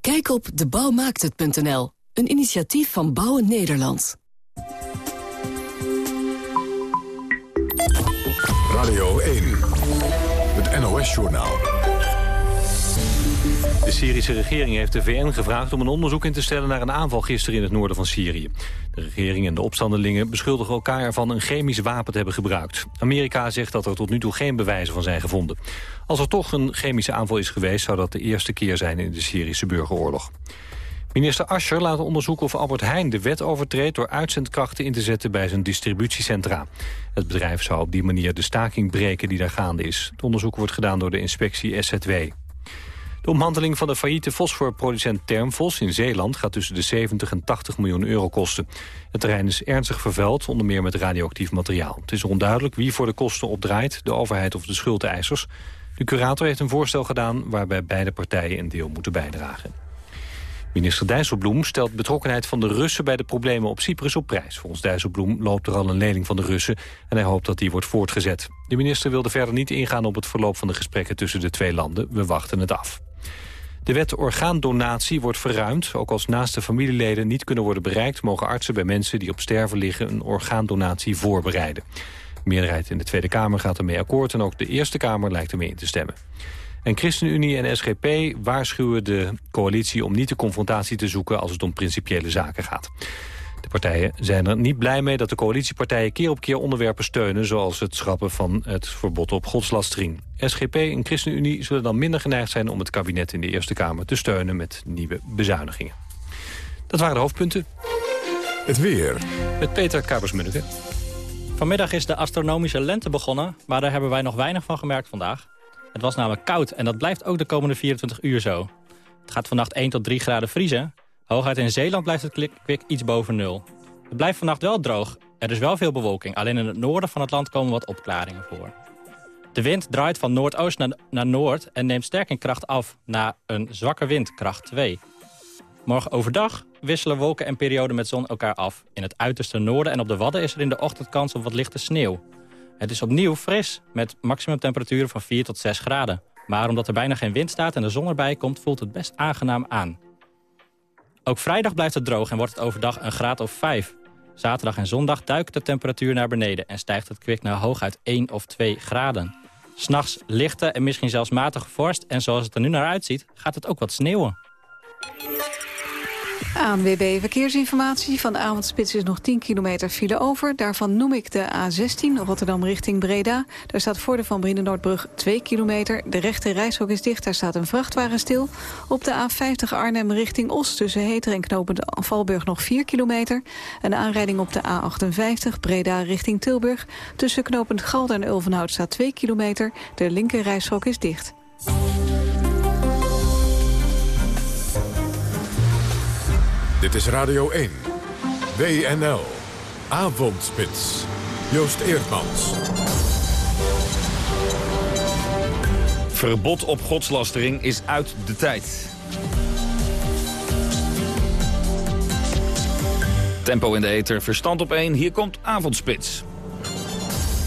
Kijk op debouwmaakthet.nl, een initiatief van Bouwen Nederland. Radio 1, het NOS-journaal. De Syrische regering heeft de VN gevraagd om een onderzoek in te stellen naar een aanval gisteren in het noorden van Syrië. De regering en de opstandelingen beschuldigen elkaar ervan een chemisch wapen te hebben gebruikt. Amerika zegt dat er tot nu toe geen bewijzen van zijn gevonden. Als er toch een chemische aanval is geweest, zou dat de eerste keer zijn in de Syrische burgeroorlog. Minister Ascher laat onderzoeken of Albert Heijn de wet overtreedt... door uitzendkrachten in te zetten bij zijn distributiecentra. Het bedrijf zou op die manier de staking breken die daar gaande is. Het onderzoek wordt gedaan door de inspectie SZW. De omhandeling van de failliete fosforproducent Termfos in Zeeland... gaat tussen de 70 en 80 miljoen euro kosten. Het terrein is ernstig vervuild, onder meer met radioactief materiaal. Het is onduidelijk wie voor de kosten opdraait, de overheid of de schuldeisers. De curator heeft een voorstel gedaan waarbij beide partijen een deel moeten bijdragen. Minister Dijsselbloem stelt betrokkenheid van de Russen bij de problemen op Cyprus op prijs. Volgens Dijsselbloem loopt er al een lening van de Russen en hij hoopt dat die wordt voortgezet. De minister wilde verder niet ingaan op het verloop van de gesprekken tussen de twee landen. We wachten het af. De wet orgaandonatie wordt verruimd. Ook als naaste familieleden niet kunnen worden bereikt... mogen artsen bij mensen die op sterven liggen een orgaandonatie voorbereiden. De meerderheid in de Tweede Kamer gaat ermee akkoord... en ook de Eerste Kamer lijkt ermee in te stemmen. En ChristenUnie en SGP waarschuwen de coalitie om niet de confrontatie te zoeken als het om principiële zaken gaat. De partijen zijn er niet blij mee dat de coalitiepartijen keer op keer onderwerpen steunen... zoals het schrappen van het verbod op godslastering. SGP en ChristenUnie zullen dan minder geneigd zijn om het kabinet in de Eerste Kamer te steunen met nieuwe bezuinigingen. Dat waren de hoofdpunten. Het weer. Met Peter Kabers-Munneke. Vanmiddag is de astronomische lente begonnen, maar daar hebben wij nog weinig van gemerkt vandaag. Het was namelijk koud en dat blijft ook de komende 24 uur zo. Het gaat vannacht 1 tot 3 graden vriezen. Hooguit in Zeeland blijft het kwik iets boven nul. Het blijft vannacht wel droog. Er is wel veel bewolking. Alleen in het noorden van het land komen wat opklaringen voor. De wind draait van noordoost naar, naar noord en neemt sterk in kracht af naar een zwakke wind, kracht 2. Morgen overdag wisselen wolken en perioden met zon elkaar af. In het uiterste noorden en op de Wadden is er in de ochtend kans op wat lichte sneeuw. Het is opnieuw fris, met maximumtemperaturen van 4 tot 6 graden. Maar omdat er bijna geen wind staat en de zon erbij komt, voelt het best aangenaam aan. Ook vrijdag blijft het droog en wordt het overdag een graad of 5. Zaterdag en zondag duikt de temperatuur naar beneden... en stijgt het kwik naar hooguit 1 of 2 graden. S'nachts lichte en misschien zelfs matige vorst... en zoals het er nu naar uitziet, gaat het ook wat sneeuwen. ANWB Verkeersinformatie. Van de avondspits is nog 10 kilometer file over. Daarvan noem ik de A16 Rotterdam richting Breda. Daar staat voor de Van Brienenoordbrug 2 kilometer. De rechte reishok is dicht, daar staat een vrachtwagen stil. Op de A50 Arnhem richting Os tussen Heter en Knopende Valburg nog 4 kilometer. Een aanrijding op de A58 Breda richting Tilburg. Tussen Knopend Galder en Ulvenhout staat 2 kilometer. De linker reishok is dicht. Dit is Radio 1. WNL. Avondspits. Joost Eerdmans. Verbod op godslastering is uit de tijd. Tempo in de ether, verstand op 1. Hier komt Avondspits.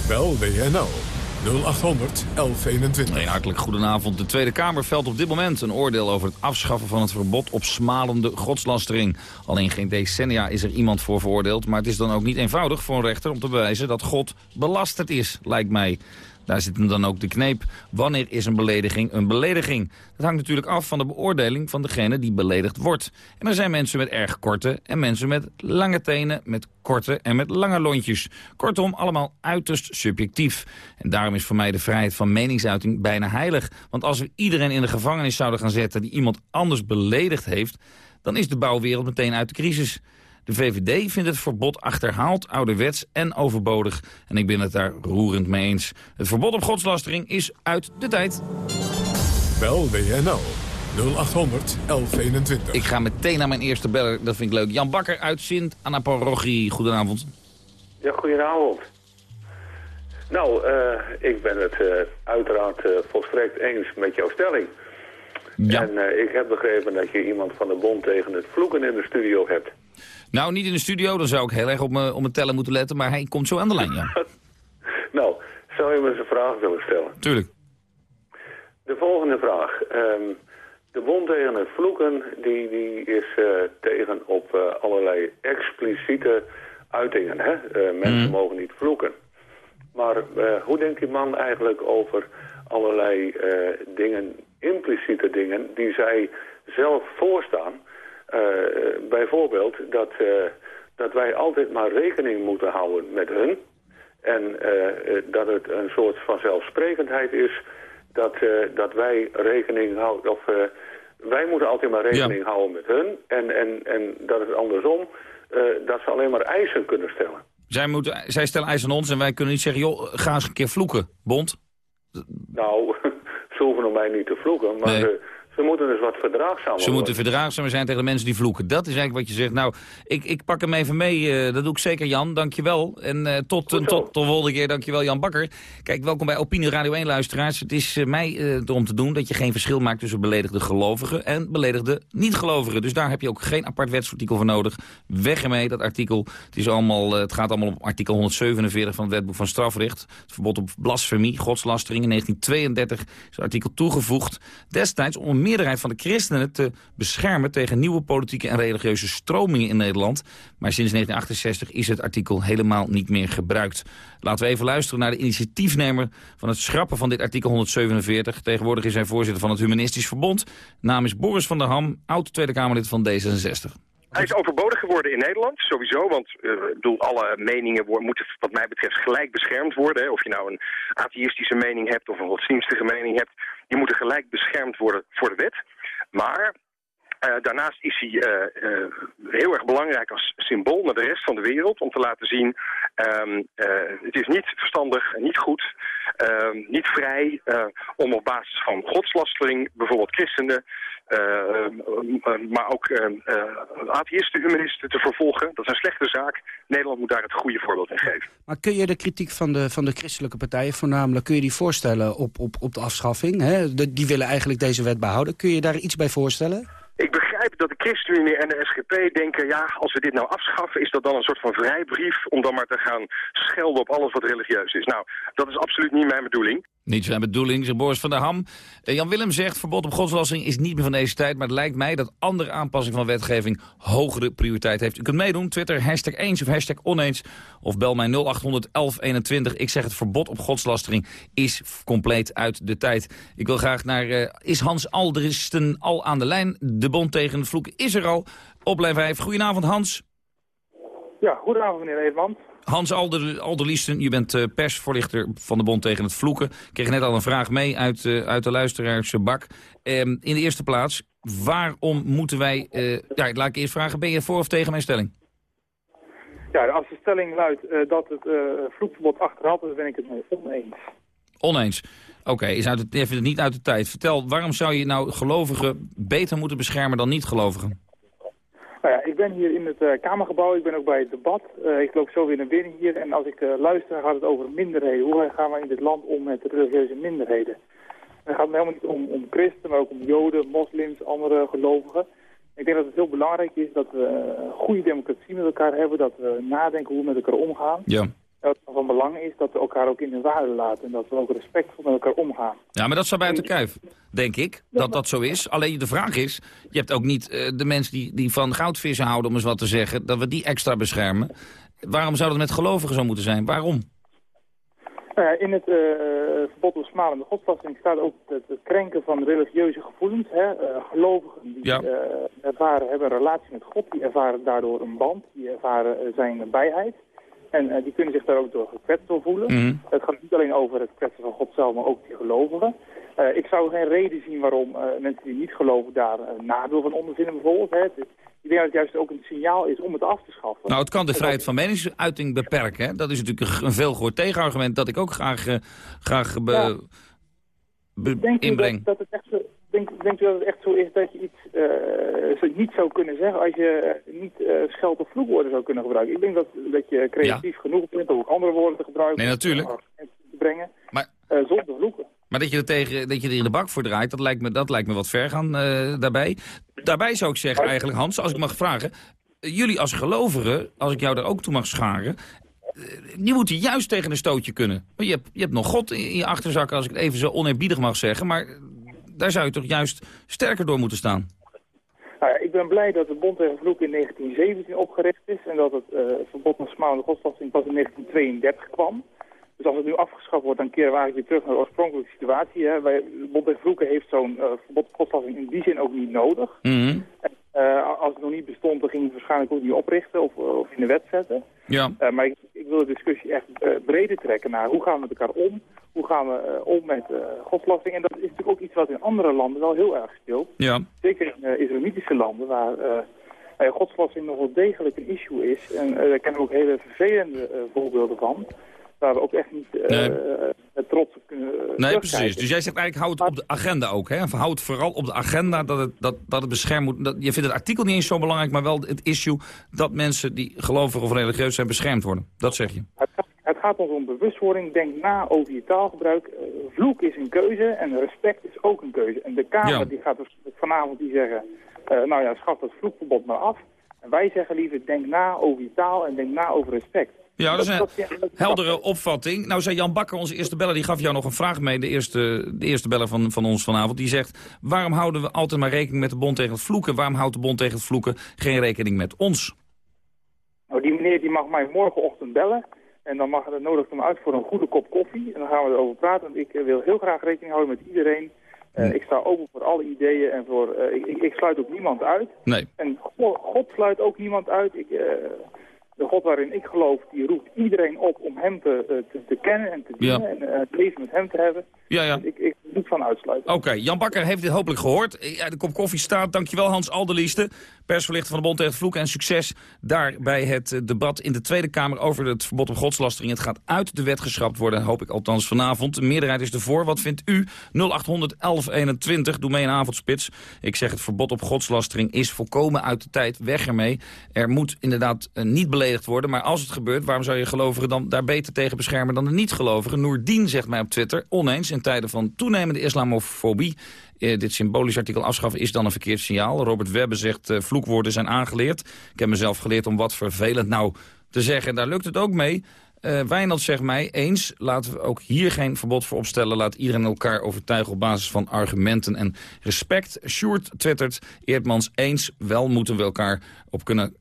Bel WNL 0800 1121. Een hartelijk goedenavond. De Tweede Kamer velt op dit moment een oordeel over het afschaffen van het verbod op smalende godslastering. Alleen geen decennia is er iemand voor veroordeeld, maar het is dan ook niet eenvoudig voor een rechter om te bewijzen dat God belasterd is, lijkt mij. Daar zit hem dan ook de kneep. Wanneer is een belediging een belediging? Dat hangt natuurlijk af van de beoordeling van degene die beledigd wordt. En er zijn mensen met erg korte en mensen met lange tenen, met korte en met lange lontjes. Kortom, allemaal uiterst subjectief. En daarom is voor mij de vrijheid van meningsuiting bijna heilig. Want als we iedereen in de gevangenis zouden gaan zetten die iemand anders beledigd heeft... dan is de bouwwereld meteen uit de crisis. De VVD vindt het verbod achterhaald, ouderwets en overbodig. En ik ben het daar roerend mee eens. Het verbod op godslastering is uit de tijd. Bel WNL 0800 1121. Ik ga meteen naar mijn eerste beller, dat vind ik leuk. Jan Bakker uit Sint Anna Parochie. Goedenavond. Ja, goedenavond. Nou, eh, ik ben het eh, uiteraard eh, volstrekt eens met jouw stelling. En eh, ik heb begrepen dat je iemand van de bond tegen het vloeken in de studio hebt. Nou, niet in de studio, dan zou ik heel erg op mijn op mijn tellen moeten letten. Maar hij komt zo aan de lijn, ja. Nou, zou je me eens een vraag willen stellen? Tuurlijk. De volgende vraag. Ehm, de bond tegen het vloeken die, die is eh, tegen op eh, allerlei expliciete uitingen. Hè? Eh, mensen mogen niet vloeken. Maar hoe denkt die man eigenlijk over allerlei dingen, impliciete dingen, die zij zelf voorstaan? Eh, bijvoorbeeld dat, eh, dat wij altijd maar rekening moeten houden met hun. En eh, dat het een soort van zelfsprekendheid is dat, dat wij rekening houden, of wij moeten altijd maar rekening houden met hun. En, en, en dat het andersom, eh, dat ze alleen maar eisen kunnen stellen. Zij, moeten, zij stellen eisen aan ons en wij kunnen niet zeggen... joh, ga eens een keer vloeken, bond. Nou, ze hoeven om mij niet te vloeken, maar Nee. Ze moeten dus wat verdraagzamer Ze moeten verdraagzamer zijn tegen de mensen die vloeken. Dat is eigenlijk wat je zegt. Nou, ik, ik pak hem even mee. eh, dat doe ik zeker, Jan. Dankjewel. En eh, tot, tot, tot de volgende keer. Dankjewel, Jan Bakker. Kijk, welkom bij Opinie Radio 1, luisteraars. Het is eh, mij erom te doen dat je geen verschil maakt... tussen beledigde gelovigen en beledigde niet-gelovigen. Dus daar heb je ook geen apart wetsartikel voor nodig. Weg ermee, dat artikel. Het, is allemaal, het gaat allemaal om artikel 147 van het wetboek van strafrecht. Het verbod op blasfemie, godslastering. In 1932 is het artikel toegevoegd. Destijds om meerderheid van de christenen te beschermen... tegen nieuwe politieke en religieuze stromingen in Nederland. Maar sinds 1968 is het artikel helemaal niet meer gebruikt. Laten we even luisteren naar de initiatiefnemer van het schrappen van dit artikel 147. Tegenwoordig is hij voorzitter van het Humanistisch Verbond. Naam is Boris van der Ham, oud Tweede Kamerlid van D66. Hij is overbodig geworden in Nederland, sowieso. Want ik bedoel, alle meningen moeten wat mij betreft gelijk beschermd worden. Hè. Of je nou een atheïstische mening hebt of een godsdienstige mening hebt. Die moeten gelijk beschermd worden voor de wet. Maar eh, daarnaast is hij eh, eh, heel erg belangrijk als symbool naar de rest van de wereld. Om te laten zien, ehm, eh, het is niet verstandig niet goed, ehm, niet vrij om op basis van godslastering bijvoorbeeld christenen eh, eh, maar ook atheïsten, humanisten te vervolgen. Dat is een slechte zaak. Nederland moet daar het goede voorbeeld in geven. Maar kun je de kritiek van de, van de christelijke partijen voornamelijk... kun je die voorstellen op, op, op de afschaffing? Hè? Die willen eigenlijk deze wet behouden. Kun je daar iets bij voorstellen? Ik begrijp dat de ChristenUnie en de SGP denken... ja, als we dit nou afschaffen, is dat dan een soort van vrijbrief... om dan maar te gaan schelden op alles wat religieus is. Nou, dat is absoluut niet mijn bedoeling. Niet zijn bedoeling, zegt Boris van der Ham. Eh, Jan Willem zegt, verbod op godslastering is niet meer van deze tijd... maar het lijkt mij dat andere aanpassing van wetgeving hogere prioriteit heeft. U kunt meedoen, Twitter, hashtag eens of hashtag oneens... of bel mij 0800 1121. Ik zeg het verbod op godslastering is compleet uit de tijd. Ik wil graag naar... eh, is Hans Aldristen al aan de lijn? De bond tegen het vloeken is er al. Op lijn 5. Goedenavond, Hans. Ja, goedenavond meneer Eedman. Hans Alder, Alderliesten, je bent eh, persvoorlichter van de Bond tegen het Vloeken. Ik kreeg net al een vraag mee uit, eh, uit de luisteraarsbak. Ehm in de eerste plaats, waarom moeten wij... eh, ja, laat ik eerst vragen, ben je voor of tegen mijn stelling? Ja, als de stelling luidt eh, dat het eh vloekverbod achterhaald is, ben ik het mee oneens. Oneens. Oké, is uit het, even het niet uit de tijd. Vertel, waarom zou je nou gelovigen beter moeten beschermen dan niet-gelovigen? Nou ja, ik ben hier in het eh, Kamergebouw, ik ben ook bij het debat. Eh, ik loop zo weer naar binnen hier en als ik eh, luister gaat het over minderheden. Hoe gaan we in dit land om met religieuze minderheden? Het gaat helemaal niet om, om christenen, maar ook om joden, moslims, andere gelovigen. Ik denk dat het heel belangrijk is dat we een goede democratie met elkaar hebben, dat we nadenken hoe we met elkaar omgaan. Ja. Dat het van belang is dat we elkaar ook in hun waarde laten en dat we ook respectvol met elkaar omgaan. Ja, maar dat staat buiten kijf, denk ik, dat dat zo is. Alleen de vraag is, je hebt ook niet eh, de mensen die, die van goudvissen houden, om eens wat te zeggen, dat we die extra beschermen. Waarom zou dat met gelovigen zo moeten zijn? Waarom? Nou ja, in het eh, verbod op smalende godslasting staat ook het, het krenken van religieuze gevoelens. Hè? Eh, gelovigen die Ja. ervaren, hebben een relatie met God, die ervaren daardoor een band, die ervaren zijn bijheid. En eh, die kunnen zich daar ook door gekwetst door voelen. Mhm. Het gaat niet alleen over het kwetsen van God zelf, maar ook die gelovigen. Eh, ik zou geen reden zien waarom eh, mensen die niet geloven daar een nadeel van ondervinden bijvoorbeeld. Hè. Is- ik denk dat het juist ook een signaal is om het af te schaffen. Nou, het kan de vrijheid van meningsuiting beperken. Hè? Dat is natuurlijk een, veelgehoord tegenargument dat ik ook graag, graag be- Ja. be- Denk u inbreng. dat, dat het echt denk, denkt u dat het echt zo is dat je iets eh, niet zou kunnen zeggen als je niet eh scheld- of vloekwoorden zou kunnen gebruiken? Ik denk dat, dat je creatief genoeg bent om ook andere woorden te gebruiken. Nee, natuurlijk. te brengen, Maar- eh, zonder vloeken. Maar dat je, er tegen, dat je er in de bak voor draait, dat lijkt me, dat lijkt me wat ver gaan daarbij. Daarbij zou ik zeggen eigenlijk, Hans, als ik mag vragen... jullie als gelovigen, als ik jou daar ook toe mag scharen... die moeten juist tegen een stootje kunnen. Je hebt, je hebt nog God in je achterzak, als ik het even zo oneerbiedig mag zeggen. Maar daar zou je toch juist sterker door moeten staan. Nou ja, ik ben blij dat de Bond tegen Vloek in 1917 opgericht is en dat het eh, verbod op smalende godslasting pas in 1932 kwam. Dus als het nu afgeschaft wordt, dan keren we eigenlijk weer terug naar de oorspronkelijke situatie. Hè. Wij, de Bond tegen Vloeken heeft zo'n eh, verbod op godslasting in die zin ook niet nodig. Mhm. Eh, als het nog niet bestond, dan ging het waarschijnlijk ook niet oprichten of, of in de wet zetten. Ja. Maar ik, ik wil de discussie echt breder trekken naar hoe gaan we met elkaar om? Hoe gaan we eh, om met eh godslasting? En dat is natuurlijk ook iets wat in andere landen wel heel erg speelt. Ja. Zeker in eh, islamitische landen waar godslasting nog wel degelijk een issue is. En daar kennen we ook hele vervelende voorbeelden van. Waar we ook echt niet Nee. trots op kunnen Nee, precies. Dus jij zegt eigenlijk, hou het op de agenda ook. Hè? Of hou het vooral op de agenda dat het, dat, dat het beschermd moet. Dat, je vindt het artikel niet eens zo belangrijk, maar wel het issue... dat mensen die gelovig of religieus zijn beschermd worden. Dat zeg je. Het gaat, ons om bewustwording. Denk na over je taalgebruik. Eh, vloek is een keuze en respect is ook een keuze. En de Kamer Ja. die gaat dus vanavond die zeggen... eh, nou ja, schaf dat vloekverbod maar af. En wij zeggen liever, denk na over je taal en denk na over respect. Ja, dat is een heldere opvatting. Nou zei Jan Bakker, onze eerste beller, die gaf jou nog een vraag mee. De eerste, de eerste beller van, van ons vanavond. Die zegt, waarom houden we altijd maar rekening met de bond tegen het vloeken? Waarom houdt de bond tegen het vloeken geen rekening met ons? Nou, die meneer die mag mij morgenochtend bellen. En dan mag het nodig hem uit voor een goede kop koffie. En dan gaan we erover praten. Want ik eh, wil heel graag rekening houden met iedereen. Eh, Ik sta open voor alle ideeën en voor, eh, ik, ik, ik sluit ook niemand uit. Nee. En God, God sluit ook niemand uit. Ik, eh, de God waarin ik geloof, die roept iedereen op om hem te, eh, te, te kennen en te Ja. dienen. En eh, het leven met hem te hebben. Ja, ja. Ik, ik niet van uitsluiten. Oké, Jan Bakker heeft dit hopelijk gehoord. Ja, de kop koffie staat. Dankjewel Hans Alderlieste, persverlichter van de Bond tegen het Vloeken. En succes daar bij het eh, debat in de Tweede Kamer over het verbod op godslastering. Het gaat uit de wet geschrapt worden, hoop ik althans vanavond. De meerderheid is ervoor. Wat vindt u? 0800 1121, doe mee een avondspits. Ik zeg het verbod op godslastering is volkomen uit de tijd. Weg ermee. Er moet inderdaad eh, niet worden. Maar als het gebeurt, waarom zou je gelovigen dan daar beter tegen beschermen dan de niet-gelovigen? Noordien zegt mij op Twitter, oneens in tijden van toenemende islamofobie. Eh, dit symbolisch artikel afschaffen is dan een verkeerd signaal. Robert Webbe zegt eh, vloekwoorden zijn aangeleerd. Ik heb mezelf geleerd om wat vervelend nou te zeggen. En daar lukt het ook mee. Eh Wijnald zegt mij, eens, laten we ook hier geen verbod voor opstellen. Laat iedereen elkaar overtuigen op basis van argumenten en respect. Sjoerd twittert, Eerdmans eens, wel moeten we elkaar op kunnen...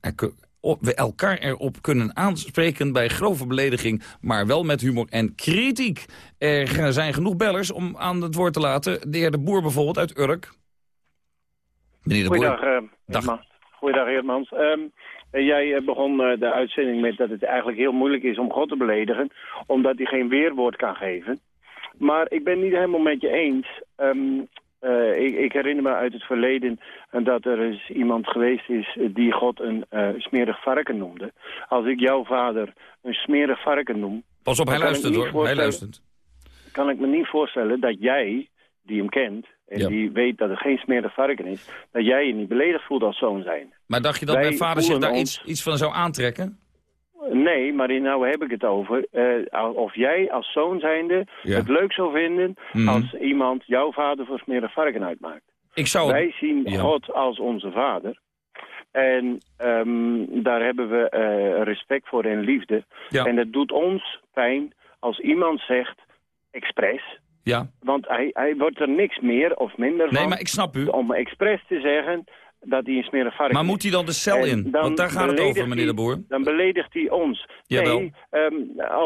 we elkaar erop kunnen aanspreken bij grove belediging, maar wel met humor en kritiek. Er zijn genoeg bellers om aan het woord te laten. De heer De Boer bijvoorbeeld uit Urk. Meneer De Boer. Goeiedag, eh Dag. Goeiedag, Eerdmans. Ehm, eh, jij eh, begon de uitzending met dat het eigenlijk heel moeilijk is om God te beledigen, omdat hij geen weerwoord kan geven. Maar ik ben niet helemaal met je eens. Ehm, eh, ik, ik herinner me uit het verleden dat er eens iemand geweest is die God een eh, smerig varken noemde. Als ik jouw vader een smerig varken noem... Pas op, hij luistert hoor. Hij luistert. kan ik me niet voorstellen dat jij, die hem kent... en Ja. die weet dat het geen smerig varken is... dat jij je niet beledigd voelt als zoon zijn. Maar dacht je dat Wij mijn vader zich daar ons- iets, iets van zou aantrekken? Nee, maar nou heb ik het over. eh, of jij als zoon zijnde Ja. het leuk zou vinden Mhm. als iemand jouw vader voor smerig varken uitmaakt. Ik zou... Wij zien Ja. God als onze vader. En ehm, daar hebben we eh, respect voor en liefde. Ja. En het doet ons pijn als iemand zegt, expres. Ja. Want hij, hij wordt er niks meer of minder van. Nee, maar ik snap u. Om expres te zeggen dat hij een smerig varken Maar moet hij dan de cel in? Want daar gaat het over, meneer de Boer. Dan beledigt hij ons. Jawel. Nee, ehm,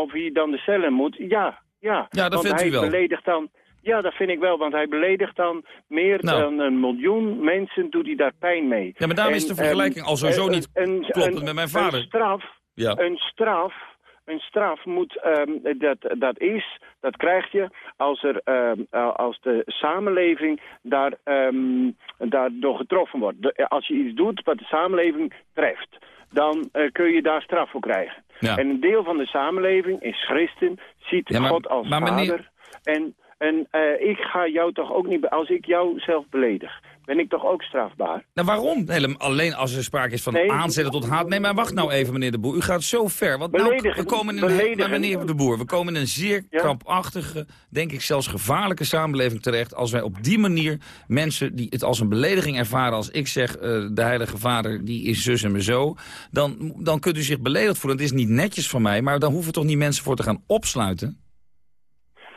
of hij dan de cel in moet, ja. Ja, Ja, dat vindt hij u wel. beledigt dan... Ja, dat vind ik wel, want hij beledigt dan meer Nou. dan een miljoen mensen, doet hij daar pijn mee. Ja, maar daarom En, is de ehm, vergelijking al sowieso niet kloppend met mijn vader. Een straf, Ja. een straf, een straf moet, ehm, dat, dat is, dat krijg je als, er, ehm, als de samenleving daar, ehm, daardoor getroffen wordt. De- als je iets doet wat de samenleving treft, dan eh, kun je daar straf voor krijgen. Ja. En een deel van de samenleving is christen, ziet Ja, maar- God als maar vader. meneer- En, en eh, ik ga jou toch ook niet, als ik jou zelf beledig, ben ik toch ook strafbaar? Nou, waarom? Alleen als er sprake is van Nee. aanzetten tot haat. Nee, maar wacht nou even, meneer de Boer. U gaat zo ver. Want nou, we komen in een, meneer de Boer, we komen in een zeer Ja. krampachtige, denk ik zelfs gevaarlijke samenleving terecht. Als wij op die manier mensen die het als een belediging ervaren. Als ik zeg, eh, de heilige vader, die is zus en me zo. Dan, dan kunt u zich beledigd voelen. Het is niet netjes van mij, maar dan hoeven toch niet mensen voor te gaan opsluiten?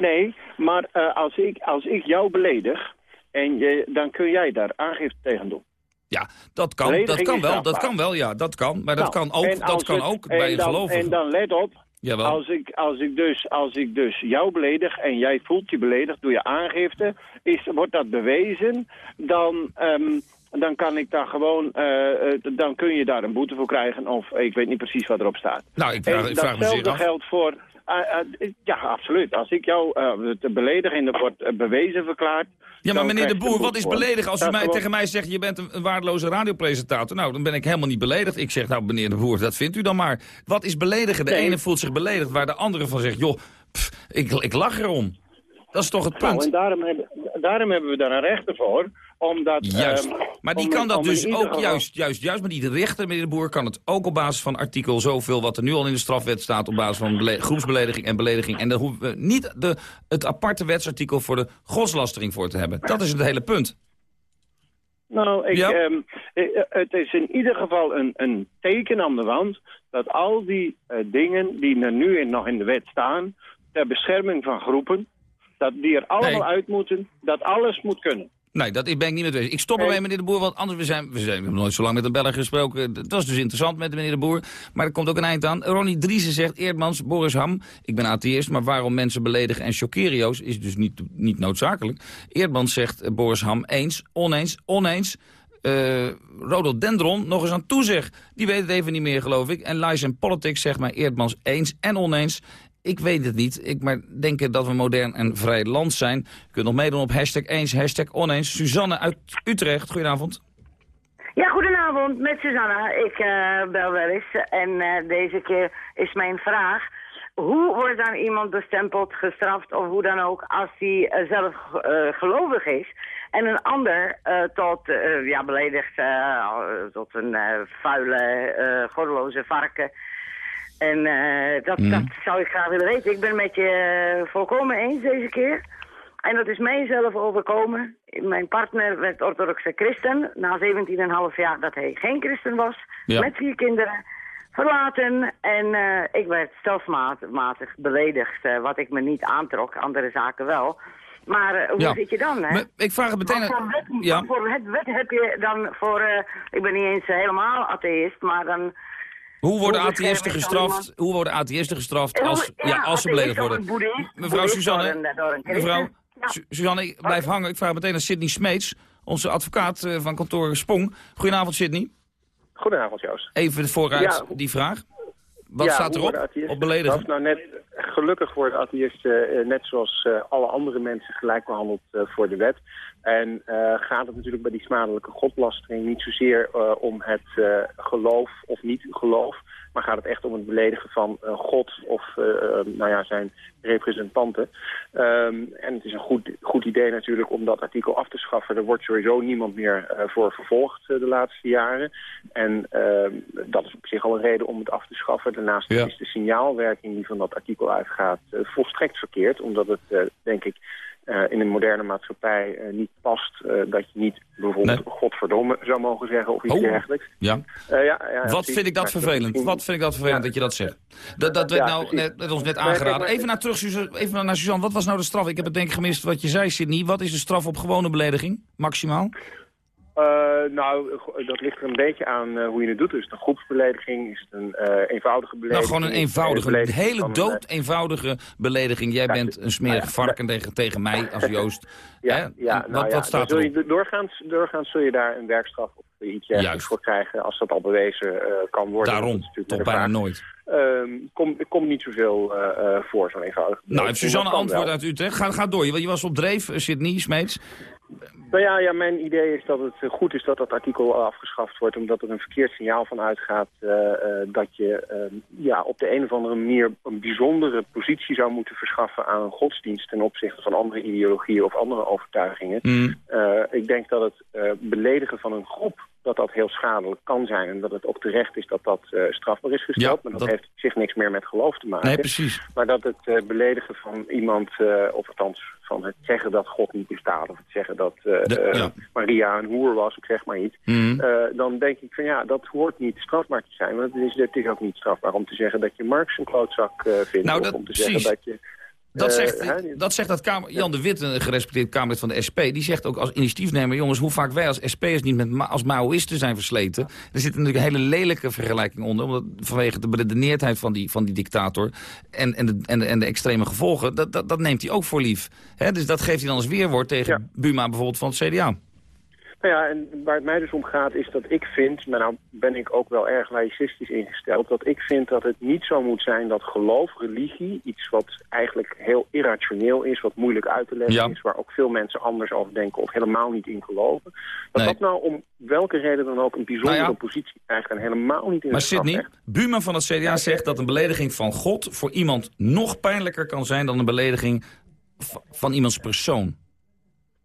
Nee, maar eh, als, ik, als ik jou beledig, en je, dan kun jij daar aangifte tegen doen. Ja, dat kan, dat kan wel, dat kan wel, ja, dat kan. Maar dat Nou, kan ook, dat kan het- ook bij een dan- gelovige. En dan let op, Jawel. als ik, als, ik dus, als ik dus jou beledig en jij voelt je beledigd, doe je aangifte, is, wordt dat bewezen, dan, ehm, dan kan ik daar gewoon, eh, eh, dan kun je daar een boete voor krijgen of ik weet niet precies wat erop staat. Nou, ik vraag, En ik vraag me zeer datzelfde af. geldt voor... eh, eh, ja, absoluut. Als ik jou eh, te beledigen en dat wordt bewezen verklaard... Ja, maar meneer de Boer, wat is beledigen? Als u mij, tegen mij zegt, je bent een, waardeloze radiopresentator. Nou, dan ben ik helemaal niet beledigd. Ik zeg, nou meneer de Boer, dat vindt u dan maar. Wat is beledigen? De Nee. ene voelt zich beledigd, waar de andere van zegt, joh, pff, ik, ik lach erom. Dat is toch het Nou, punt? en daarom hebben, daarom hebben we daar een rechter voor. Omdat, Juist. ehm, Maar die om- kan dat dus ook geval- juist, juist, juist. Maar die rechter, meneer de Boer, kan het ook op basis van artikel zoveel... wat er nu al in de strafwet staat op basis van bele- groepsbelediging en belediging. En daar hoeven we niet de, het aparte wetsartikel voor de godslastering voor te hebben. Dat is het hele punt. Nou, ik, Ja. ehm, eh, het is in ieder geval een, een teken aan de wand... dat al die eh, dingen die er nu in, nog in de wet staan... ter bescherming van groepen, dat die er allemaal Nee. uit moeten... dat alles moet kunnen. Nee, dat ben ik niet met eens. Ik stop ermee, meneer de Boer, want anders we zijn, we zijn we nooit zo lang met een beller gesproken. Dat was dus interessant met meneer de Boer. Maar er komt ook een eind aan. Ronnie Driessen zegt, Eerdmans, Boris Ham, ik ben atheïst, maar waarom mensen beledigen en chockeren Joost is dus niet, niet noodzakelijk. Eerdmans zegt, eh, Boris Ham, eens, oneens, oneens. Eh Rhododendron nog eens aan toezeg. Die weet het even niet meer, geloof ik. En Lies and Politics zegt mij Eerdmans eens en oneens. Ik weet het niet. Ik maar denk dat we modern en vrij land zijn. Je kunt nog meedoen op hashtag eens, hashtag oneens. Suzanne uit Utrecht, goedenavond. Ja, goedenavond, met Susanna. Ik eh, bel wel eens. En eh, deze keer is mijn vraag... Hoe wordt dan iemand bestempeld, gestraft of hoe dan ook... als hij eh, zelf gelovig is... en een ander tot, ja, beledigd tot een vuile, goddeloze varken... En eh, dat, Mhm. dat zou ik graag willen weten. Ik ben het met je eh, volkomen eens deze keer. En dat is mij zelf overkomen. Mijn partner werd orthodoxe christen. Na 17,5 jaar dat hij geen christen was. Ja. Met vier kinderen. Verlaten. En eh, ik werd stelselmatig beledigd. wat ik me niet aantrok. Andere zaken wel. Maar hoe Ja. zit je dan, hè? Maar ik vraag het meteen... Wat voor wet, Ja. wat voor wet, wet heb je dan voor... ik ben niet eens helemaal atheïst, maar dan... Hoe worden atheïsten zo gestraft, hoe worden atheïsten gestraft als, ja, als ze beledigd worden? Mevrouw Suzanne, christen. mevrouw Suzanne, ik blijf hangen. Ik vraag meteen aan Sidney Smeets, onze advocaat eh, van kantoor Spong. Goedenavond Sidney. Goedenavond, Joost. Even vooruit die vraag. Wat Ja, staat erop op beledigen? gestraft? Nou, net, gelukkig worden atheïsten eh, net zoals eh, alle andere mensen gelijk behandeld eh, voor de wet. En gaat het natuurlijk bij die smadelijke godlastering niet zozeer om het geloof of niet geloof. Maar gaat het echt om het beledigen van uh, God of uh, nou ja, zijn representanten. Um, en het is een goed, goed idee natuurlijk om dat artikel af te schaffen. Er wordt sowieso niemand meer voor vervolgd de laatste jaren. En ehm, dat is op zich al een reden om het af te schaffen. Daarnaast ja. is de signaalwerking die van dat artikel uitgaat volstrekt verkeerd. Omdat het, denk ik in een moderne maatschappij uh, niet past... Uh, dat je niet bijvoorbeeld nee. godverdomme zou mogen zeggen of iets oh. dergelijks. Ja. ja, ja Wat vind ik dat vervelend? Wat vind ik dat vervelend dat je dat zegt? Dat, dat werd nou net, net, ons net aangeraden. Even naar terug, even naar Suzanne. Wat was nou de straf? Ik heb het denk ik gemist wat je zei, Sidney. Wat is de straf op gewone belediging, maximaal? Uh, nou, dat ligt er een beetje aan uh, hoe je het doet. Is het een groepsbelediging? Is het een uh, eenvoudige belediging? Nou, gewoon een eenvoudige, een hele dood eenvoudige belediging. Jij ja, bent een smerig varken tegen, tegen mij als Joost. ja, ja, nou wat, staat zul je, doorgaans, doorgaans zul je daar een werkstraf of iets voor krijgen... als dat al bewezen kan worden. Daarom, toch bijna nooit. Um, komt kom niet zoveel voor, zo'n eenvoudige Nou, heeft Suzanne antwoord uit Utrecht. Ga, ga door, je was op dreef, Sydney Smeets. Nou ja, ja, mijn idee is dat het goed is dat dat artikel afgeschaft wordt... omdat er een verkeerd signaal van uitgaat uh, uh, dat je uh, ja, op de een of andere manier... een bijzondere positie zou moeten verschaffen aan een godsdienst... ten opzichte van andere ideologieën of andere overtuigingen. Mm. ik denk dat het beledigen van een groep dat dat heel schadelijk kan zijn... en dat het ook terecht is dat dat uh, strafbaar is gesteld. Ja, maar dat, dat, heeft zich niks meer met geloof te maken. Nee, precies. Maar dat het uh, beledigen van iemand, uh, of althans van het zeggen dat God niet bestaat... of het zeggen dat De, ja. Maria een hoer was, ik zeg maar iets... Mm. dan denk ik van ja, dat hoort niet strafbaar te zijn. Want het is, het is ook niet strafbaar om te zeggen dat je Marx een klootzak vindt... Nou, of dat, om te precies. zeggen dat je... Dat zegt, uh, dat zegt dat kamer, Jan de Wit, een gerespecteerd Kamerlid van de SP... die zegt ook als initiatiefnemer... jongens, hoe vaak wij als SP'ers niet met als Maoïsten zijn versleten... er zit natuurlijk een hele lelijke vergelijking onder... Omdat, vanwege de beredeneerdheid van die, van die dictator... en, en, de, en, de, en de extreme gevolgen, dat, dat, dat neemt hij ook voor lief. He, dus dat geeft hij dan als weerwoord tegen ja. Buma bijvoorbeeld van het CDA. Nou ja, en waar het mij dus om gaat is dat ik vind, maar nou ben ik ook wel erg laïcistisch ingesteld, dat ik vind dat het niet zo moet zijn dat geloof, religie, iets wat eigenlijk heel irrationeel is, wat moeilijk uit te leggen Ja. is, waar ook veel mensen anders over denken of helemaal niet in geloven, dat Nee. dat nou om welke reden dan ook een bijzondere Nou ja. positie krijgt en helemaal niet in Maar het Sidney, strafrecht. Buma van het CDA zegt dat een belediging van God... voor iemand nog pijnlijker kan zijn dan een belediging van iemands persoon.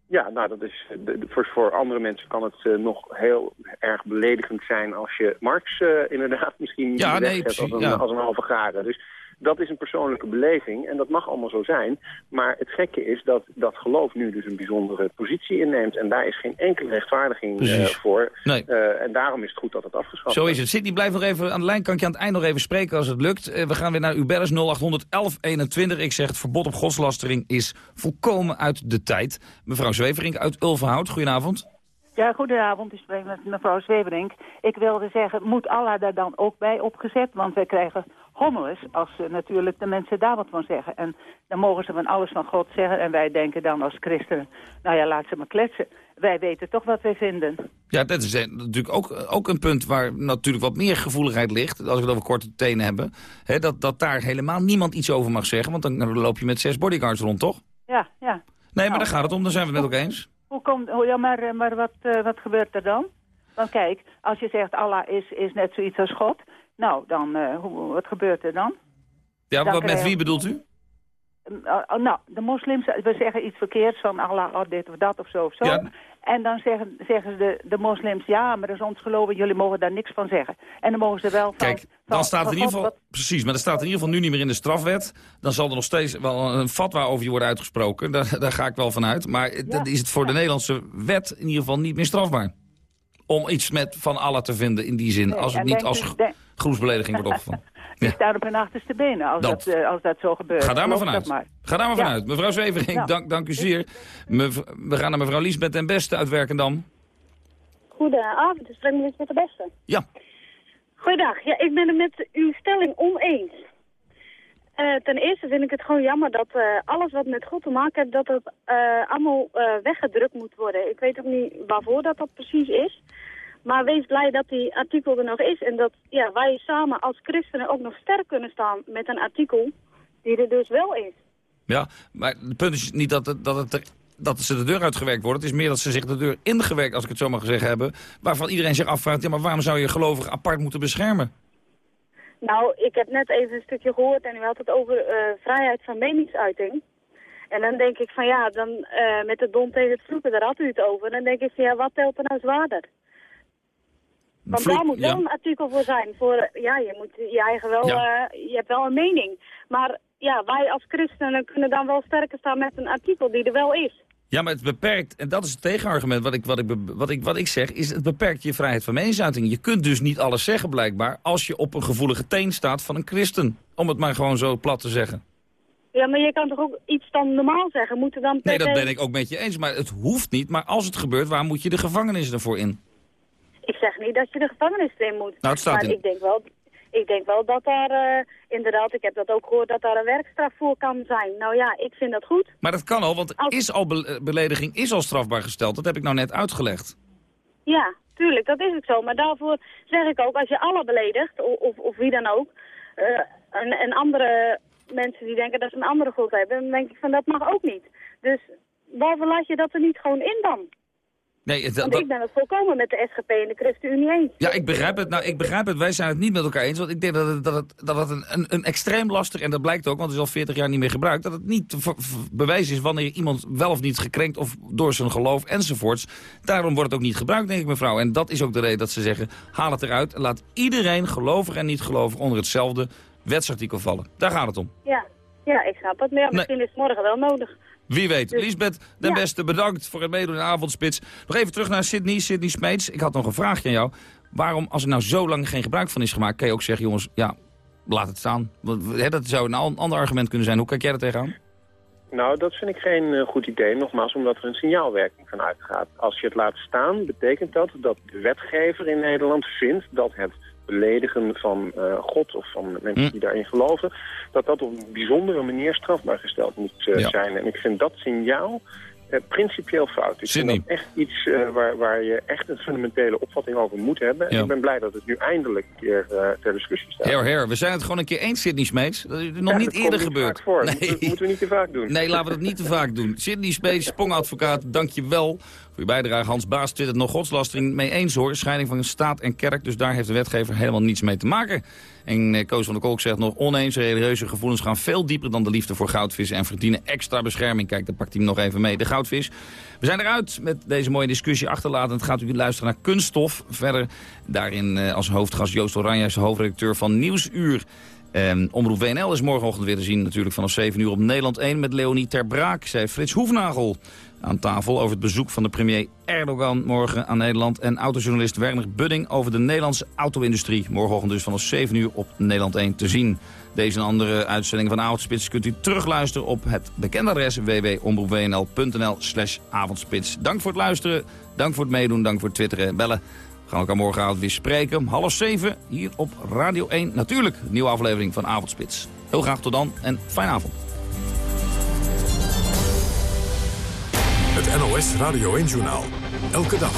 Ja, nou, dat is, de- de- voor, voor andere mensen kan het eh, nog heel erg beledigend zijn als je Marx eh, inderdaad misschien Ja, nee, precies, als, een, ja. als een halve garen. Dus dat is een persoonlijke beleving en dat mag allemaal zo zijn. Maar het gekke is dat dat geloof nu dus een bijzondere positie inneemt. En daar is geen enkele rechtvaardiging eh, Precies. voor. Nee. Eh, en daarom is het goed dat het afgeschaft Zo wordt. is het. Sidney, blijf nog even aan de lijn. Kan ik je aan het eind nog even spreken als het lukt. Eh, we gaan weer naar uw bellers 0800 1121. Ik zeg het verbod op godslastering is volkomen uit de tijd. Mevrouw Zweverink uit Ulvenhout, goedenavond. Ja, goedenavond. Ik spreek met mevrouw Zweverink. Ik wilde zeggen, moet Allah daar dan ook bij opgezet? Want wij krijgen hommeles als eh, natuurlijk de mensen daar wat van zeggen. En dan mogen ze van alles van God zeggen. En wij denken dan als christenen, nou ja, laat ze maar kletsen. Wij weten toch wat wij vinden. Ja, dat is natuurlijk ook, ook een punt waar natuurlijk wat meer gevoeligheid ligt. Als we het over korte tenen hebben. Hè, dat, dat daar helemaal niemand iets over mag zeggen. Want dan loop je met zes bodyguards rond, toch? Ja, ja. Nee, maar Nou. daar gaat het om. Daar zijn we het met elkaar eens. Hoe komt, oh ja, maar, eh, maar wat, eh, wat gebeurt er dan? Want kijk, als je zegt Allah is, is net zoiets als God. Nou, dan, eh, hoe, wat gebeurt er dan? Ja, Dan wat, met wie bedoelt u? Uh, oh, nou, de moslims, we zeggen iets verkeerds van Allah, oh, dit of dat of zo of zo. Ja. En dan zeggen, zeggen de, de moslims, ja, maar dat is ons geloof en jullie mogen daar niks van zeggen. En dan mogen ze wel van... Kijk, dan staat er in ieder geval... Precies, maar er staat in ieder geval nu niet meer in de strafwet. Dan zal er nog steeds wel een fatwa over je worden uitgesproken. Daar, daar ga ik wel van uit. Maar dan is het voor de Nederlandse wet in ieder geval niet meer strafbaar. Om iets met van Allah te vinden in die zin. Nee, als het niet als denk- groepsbelediging wordt opgevat. Die staan op hun achterste benen als dat, Dat- eh, als dat zo gebeurt. Ga daar maar vanuit. maar. Ga daar maar Ja. vanuit. Mevrouw Zwevering, Ja. dank, dank u zeer. Mev- we gaan naar mevrouw Liesbeth en Beste uit Werkendam. Goedenavond, ik spreek met de beste. Ja. Goeiedag, ja, ik ben het met uw stelling oneens. Eh, ten eerste vind ik het gewoon jammer dat eh, alles wat met God te maken heeft, dat het eh, allemaal weggedrukt moet worden. Ik weet ook niet waarvoor dat, dat precies is. Maar wees blij dat die artikel er nog is en dat ja, wij samen als christenen ook nog sterk kunnen staan met een artikel die er dus wel is. Ja, maar het punt is niet dat, dat, het dat ze de deur uitgewerkt worden. Het is meer dat ze zich de deur ingewerkt, als ik het zo mag zeggen, hebben. Waarvan iedereen zich afvraagt, ja, maar waarom zou je gelovigen apart moeten beschermen? Nou, ik heb net even een stukje gehoord en u had het over eh, vrijheid van meningsuiting. En dan denk ik van ja, dan eh, met de don tegen het vloeken, daar had u het over. Dan denk ik van ja, wat telt er nou zwaarder? Want Vloek, daar moet wel ja. een artikel voor zijn. Voor, ja, je moet je eigen wel, Ja. eh, je hebt wel een mening. Maar ja, wij als christenen kunnen dan wel sterker staan met een artikel die er wel is. Ja, maar het beperkt, en dat is het tegenargument wat ik, wat, ik, wat, ik, wat ik zeg, is het beperkt je vrijheid van meningsuiting. Je kunt dus niet alles zeggen blijkbaar als je op een gevoelige teen staat van een christen. Om het maar gewoon zo plat te zeggen. Ja, maar je kan toch ook iets dan normaal zeggen? Moet er dan Nee, dat ben ik ook met je eens, maar het hoeft niet. Maar als het gebeurt, waar moet je de gevangenis ervoor in? Ik zeg niet dat je de gevangenis in moet. Nou, het staat maar in- ik denk wel, ik denk wel dat daar, eh, inderdaad, ik heb dat ook gehoord, dat daar een werkstraf voor kan zijn. Nou ja, ik vind dat goed. Maar dat kan al, want is al be- eh, belediging is al strafbaar gesteld. Dat heb ik nou net uitgelegd. Ja, tuurlijk, dat is ook zo. Maar daarvoor zeg ik ook, als je alle beledigt, of, of, of wie dan ook, eh, en, en andere mensen die denken dat ze een andere god hebben, dan denk ik van dat mag ook niet. Dus waarvoor laat je dat er niet gewoon in dan? Nee, Want ik ben het volkomen met de SGP en de ChristenUnie eens. Ja, ik begrijp het. Nou, ik begrijp het. Wij zijn het niet met elkaar eens. Want ik denk dat het, dat het, dat het een, een, een extreem lastig, en dat blijkt ook, want het is al 40 jaar niet meer gebruikt, dat het niet bewijs is wanneer iemand wel of niet gekrenkt of door zijn geloof enzovoorts. Daarom wordt het ook niet gebruikt, denk ik mevrouw. En dat is ook de reden dat ze zeggen, haal het eruit en laat iedereen, gelovig en niet gelovig, onder hetzelfde wetsartikel vallen. Daar gaat het om. Ja, ja ik snap het. Maar ja, misschien is het morgen wel nodig. Wie weet. Lisbeth, den ja. beste, bedankt voor het meedoen in Avondspits. Nog even terug naar Sydney, Sydney Smeets. Ik had nog een vraagje aan jou. Waarom, als er nou zo lang geen gebruik van is gemaakt... kan je ook zeggen, jongens, ja, laat het staan. Dat zou een an- ander argument kunnen zijn. Hoe kijk jij er tegenaan? Nou, dat vind ik geen eh, goed idee, nogmaals, omdat er een signaalwerking van uitgaat. Als je het laat staan, betekent dat dat de wetgever in Nederland vindt dat het beledigen van eh, God of van mensen Hm. die daarin geloven, dat dat op een bijzondere manier strafbaar gesteld moet eh, Ja. zijn. En ik vind dat signaal eh, principieel fout. Ik Sydney. vind dat echt iets waar, waar je echt een fundamentele opvatting over moet hebben. En ik ben blij dat het nu eindelijk een keer ter discussie staat. Her, her, we zijn het gewoon een keer eens, Sydney Smeets. Dat is nog Ja, niet eerder niet gebeurd. Nee. Dat moeten we niet te vaak doen. Nee, laten we dat niet te vaak doen. Sydney Smeets, Spongadvocaat, dank je wel voor je bijdrage. Hans Baas twittert nog godslastering mee eens hoor. Scheiding van staat en kerk, dus daar heeft de wetgever helemaal niets mee te maken. En eh, Koos van der Kolk zegt nog oneens. Religieuze gevoelens gaan veel dieper dan de liefde voor goudvissen... en verdienen extra bescherming. Kijk, daar pakt hij hem nog even mee. De goudvis. We zijn eruit met deze mooie discussie achterlatend. Gaat u luisteren naar Kunststof. Verder daarin eh, als hoofdgast Joost Oranje, is hoofdredacteur van Nieuwsuur. Ehm, Omroep WNL is morgenochtend weer te zien natuurlijk vanaf 7 uur op Nederland 1 met Leonie Ter Braak. Zij Frits Hoefnagel aan tafel over het bezoek van de premier Erdogan morgen aan Nederland. En autojournalist Werner Budding over de Nederlandse auto-industrie. Morgenochtend dus vanaf 7 uur op Nederland 1 te zien. Deze en andere uitzendingen van Avondspits kunt u terugluisteren op het bekende adres www.omroepwnl.nl slash avondspits. Dank voor het luisteren, dank voor het meedoen, dank voor het twitteren en bellen. We gaan elkaar morgenavond weer spreken. om Half zeven hier op Radio 1. Natuurlijk, nieuwe aflevering van Avondspits. Heel graag tot dan en fijne avond. Het NOS Radio 1-journaal. Elke dag.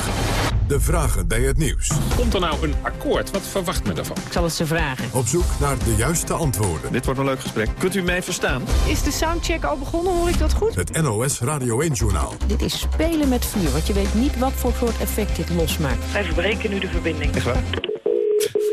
De vragen bij het nieuws. Komt er nou een akkoord? Wat verwacht men daarvan? Ik zal het ze vragen. Op zoek naar de juiste antwoorden. Dit wordt een leuk gesprek. Kunt u mij verstaan? Is de soundcheck al begonnen, hoor ik dat goed? Het NOS Radio 1-journaal. Dit is spelen met vuur, want je weet niet wat voor soort effect dit losmaakt. Wij verbreken nu de verbinding. Echt waar?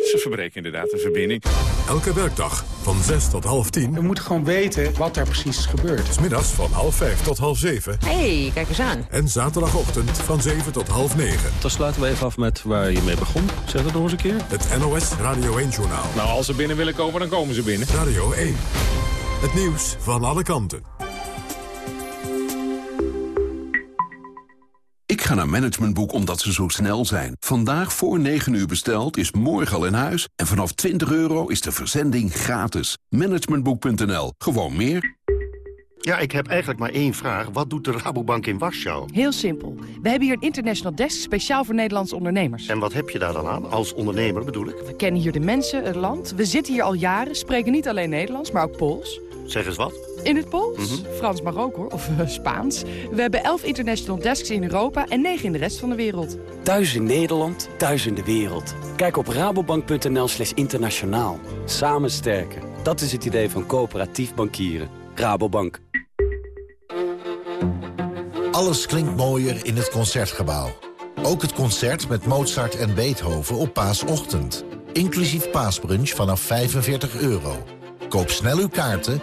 Ze verbreken inderdaad de verbinding. Elke werkdag van 6 tot half 10. We moeten gewoon weten wat er precies gebeurt. Smiddags van half 5 tot half 7. Hé, hey, kijk eens aan. En zaterdagochtend van 7 tot half 9. Dan sluiten we even af met waar je mee begon. Zeg dat nog eens een keer. Het NOS Radio 1-journaal. Nou, als ze binnen willen komen, dan komen ze binnen. Radio 1. Het nieuws van alle kanten. Ga naar Managementboek omdat ze zo snel zijn. Vandaag voor 9 uur besteld is morgen al in huis. En vanaf 20 euro is de verzending gratis. Managementboek.nl. Gewoon meer. Ja, ik heb eigenlijk maar één vraag. Wat doet de Rabobank in Warschau? Heel simpel. We hebben hier een international desk speciaal voor Nederlandse ondernemers. En wat heb je daar dan aan? Als ondernemer bedoel ik. We kennen hier de mensen, het land. We zitten hier al jaren, spreken niet alleen Nederlands, maar ook Pools. Zeg eens wat. In het Pools? Mhm. Frans mag ook hoor, of eh, Spaans. We hebben elf international desks in Europa en negen in de rest van de wereld. Thuis in Nederland, thuis in de wereld. Kijk op rabobank.nl slash internationaal. Samen sterken. Dat is het idee van coöperatief bankieren. Rabobank. Alles klinkt mooier in het Concertgebouw. Ook het concert met Mozart en Beethoven op paasochtend. inclusief paasbrunch vanaf 45 euro. Koop snel uw kaarten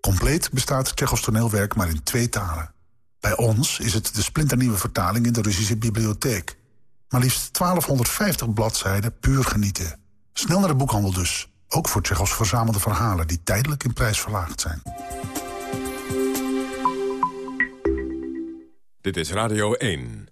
Compleet bestaat Tsjechos toneelwerk maar in twee talen. Bij ons is het de splinternieuwe vertaling in de Russische bibliotheek. Maar liefst 1250 bladzijden puur genieten. Snel naar de boekhandel dus. Ook voor Tsjechos verzamelde verhalen die tijdelijk in prijs verlaagd zijn. Dit is Radio 1.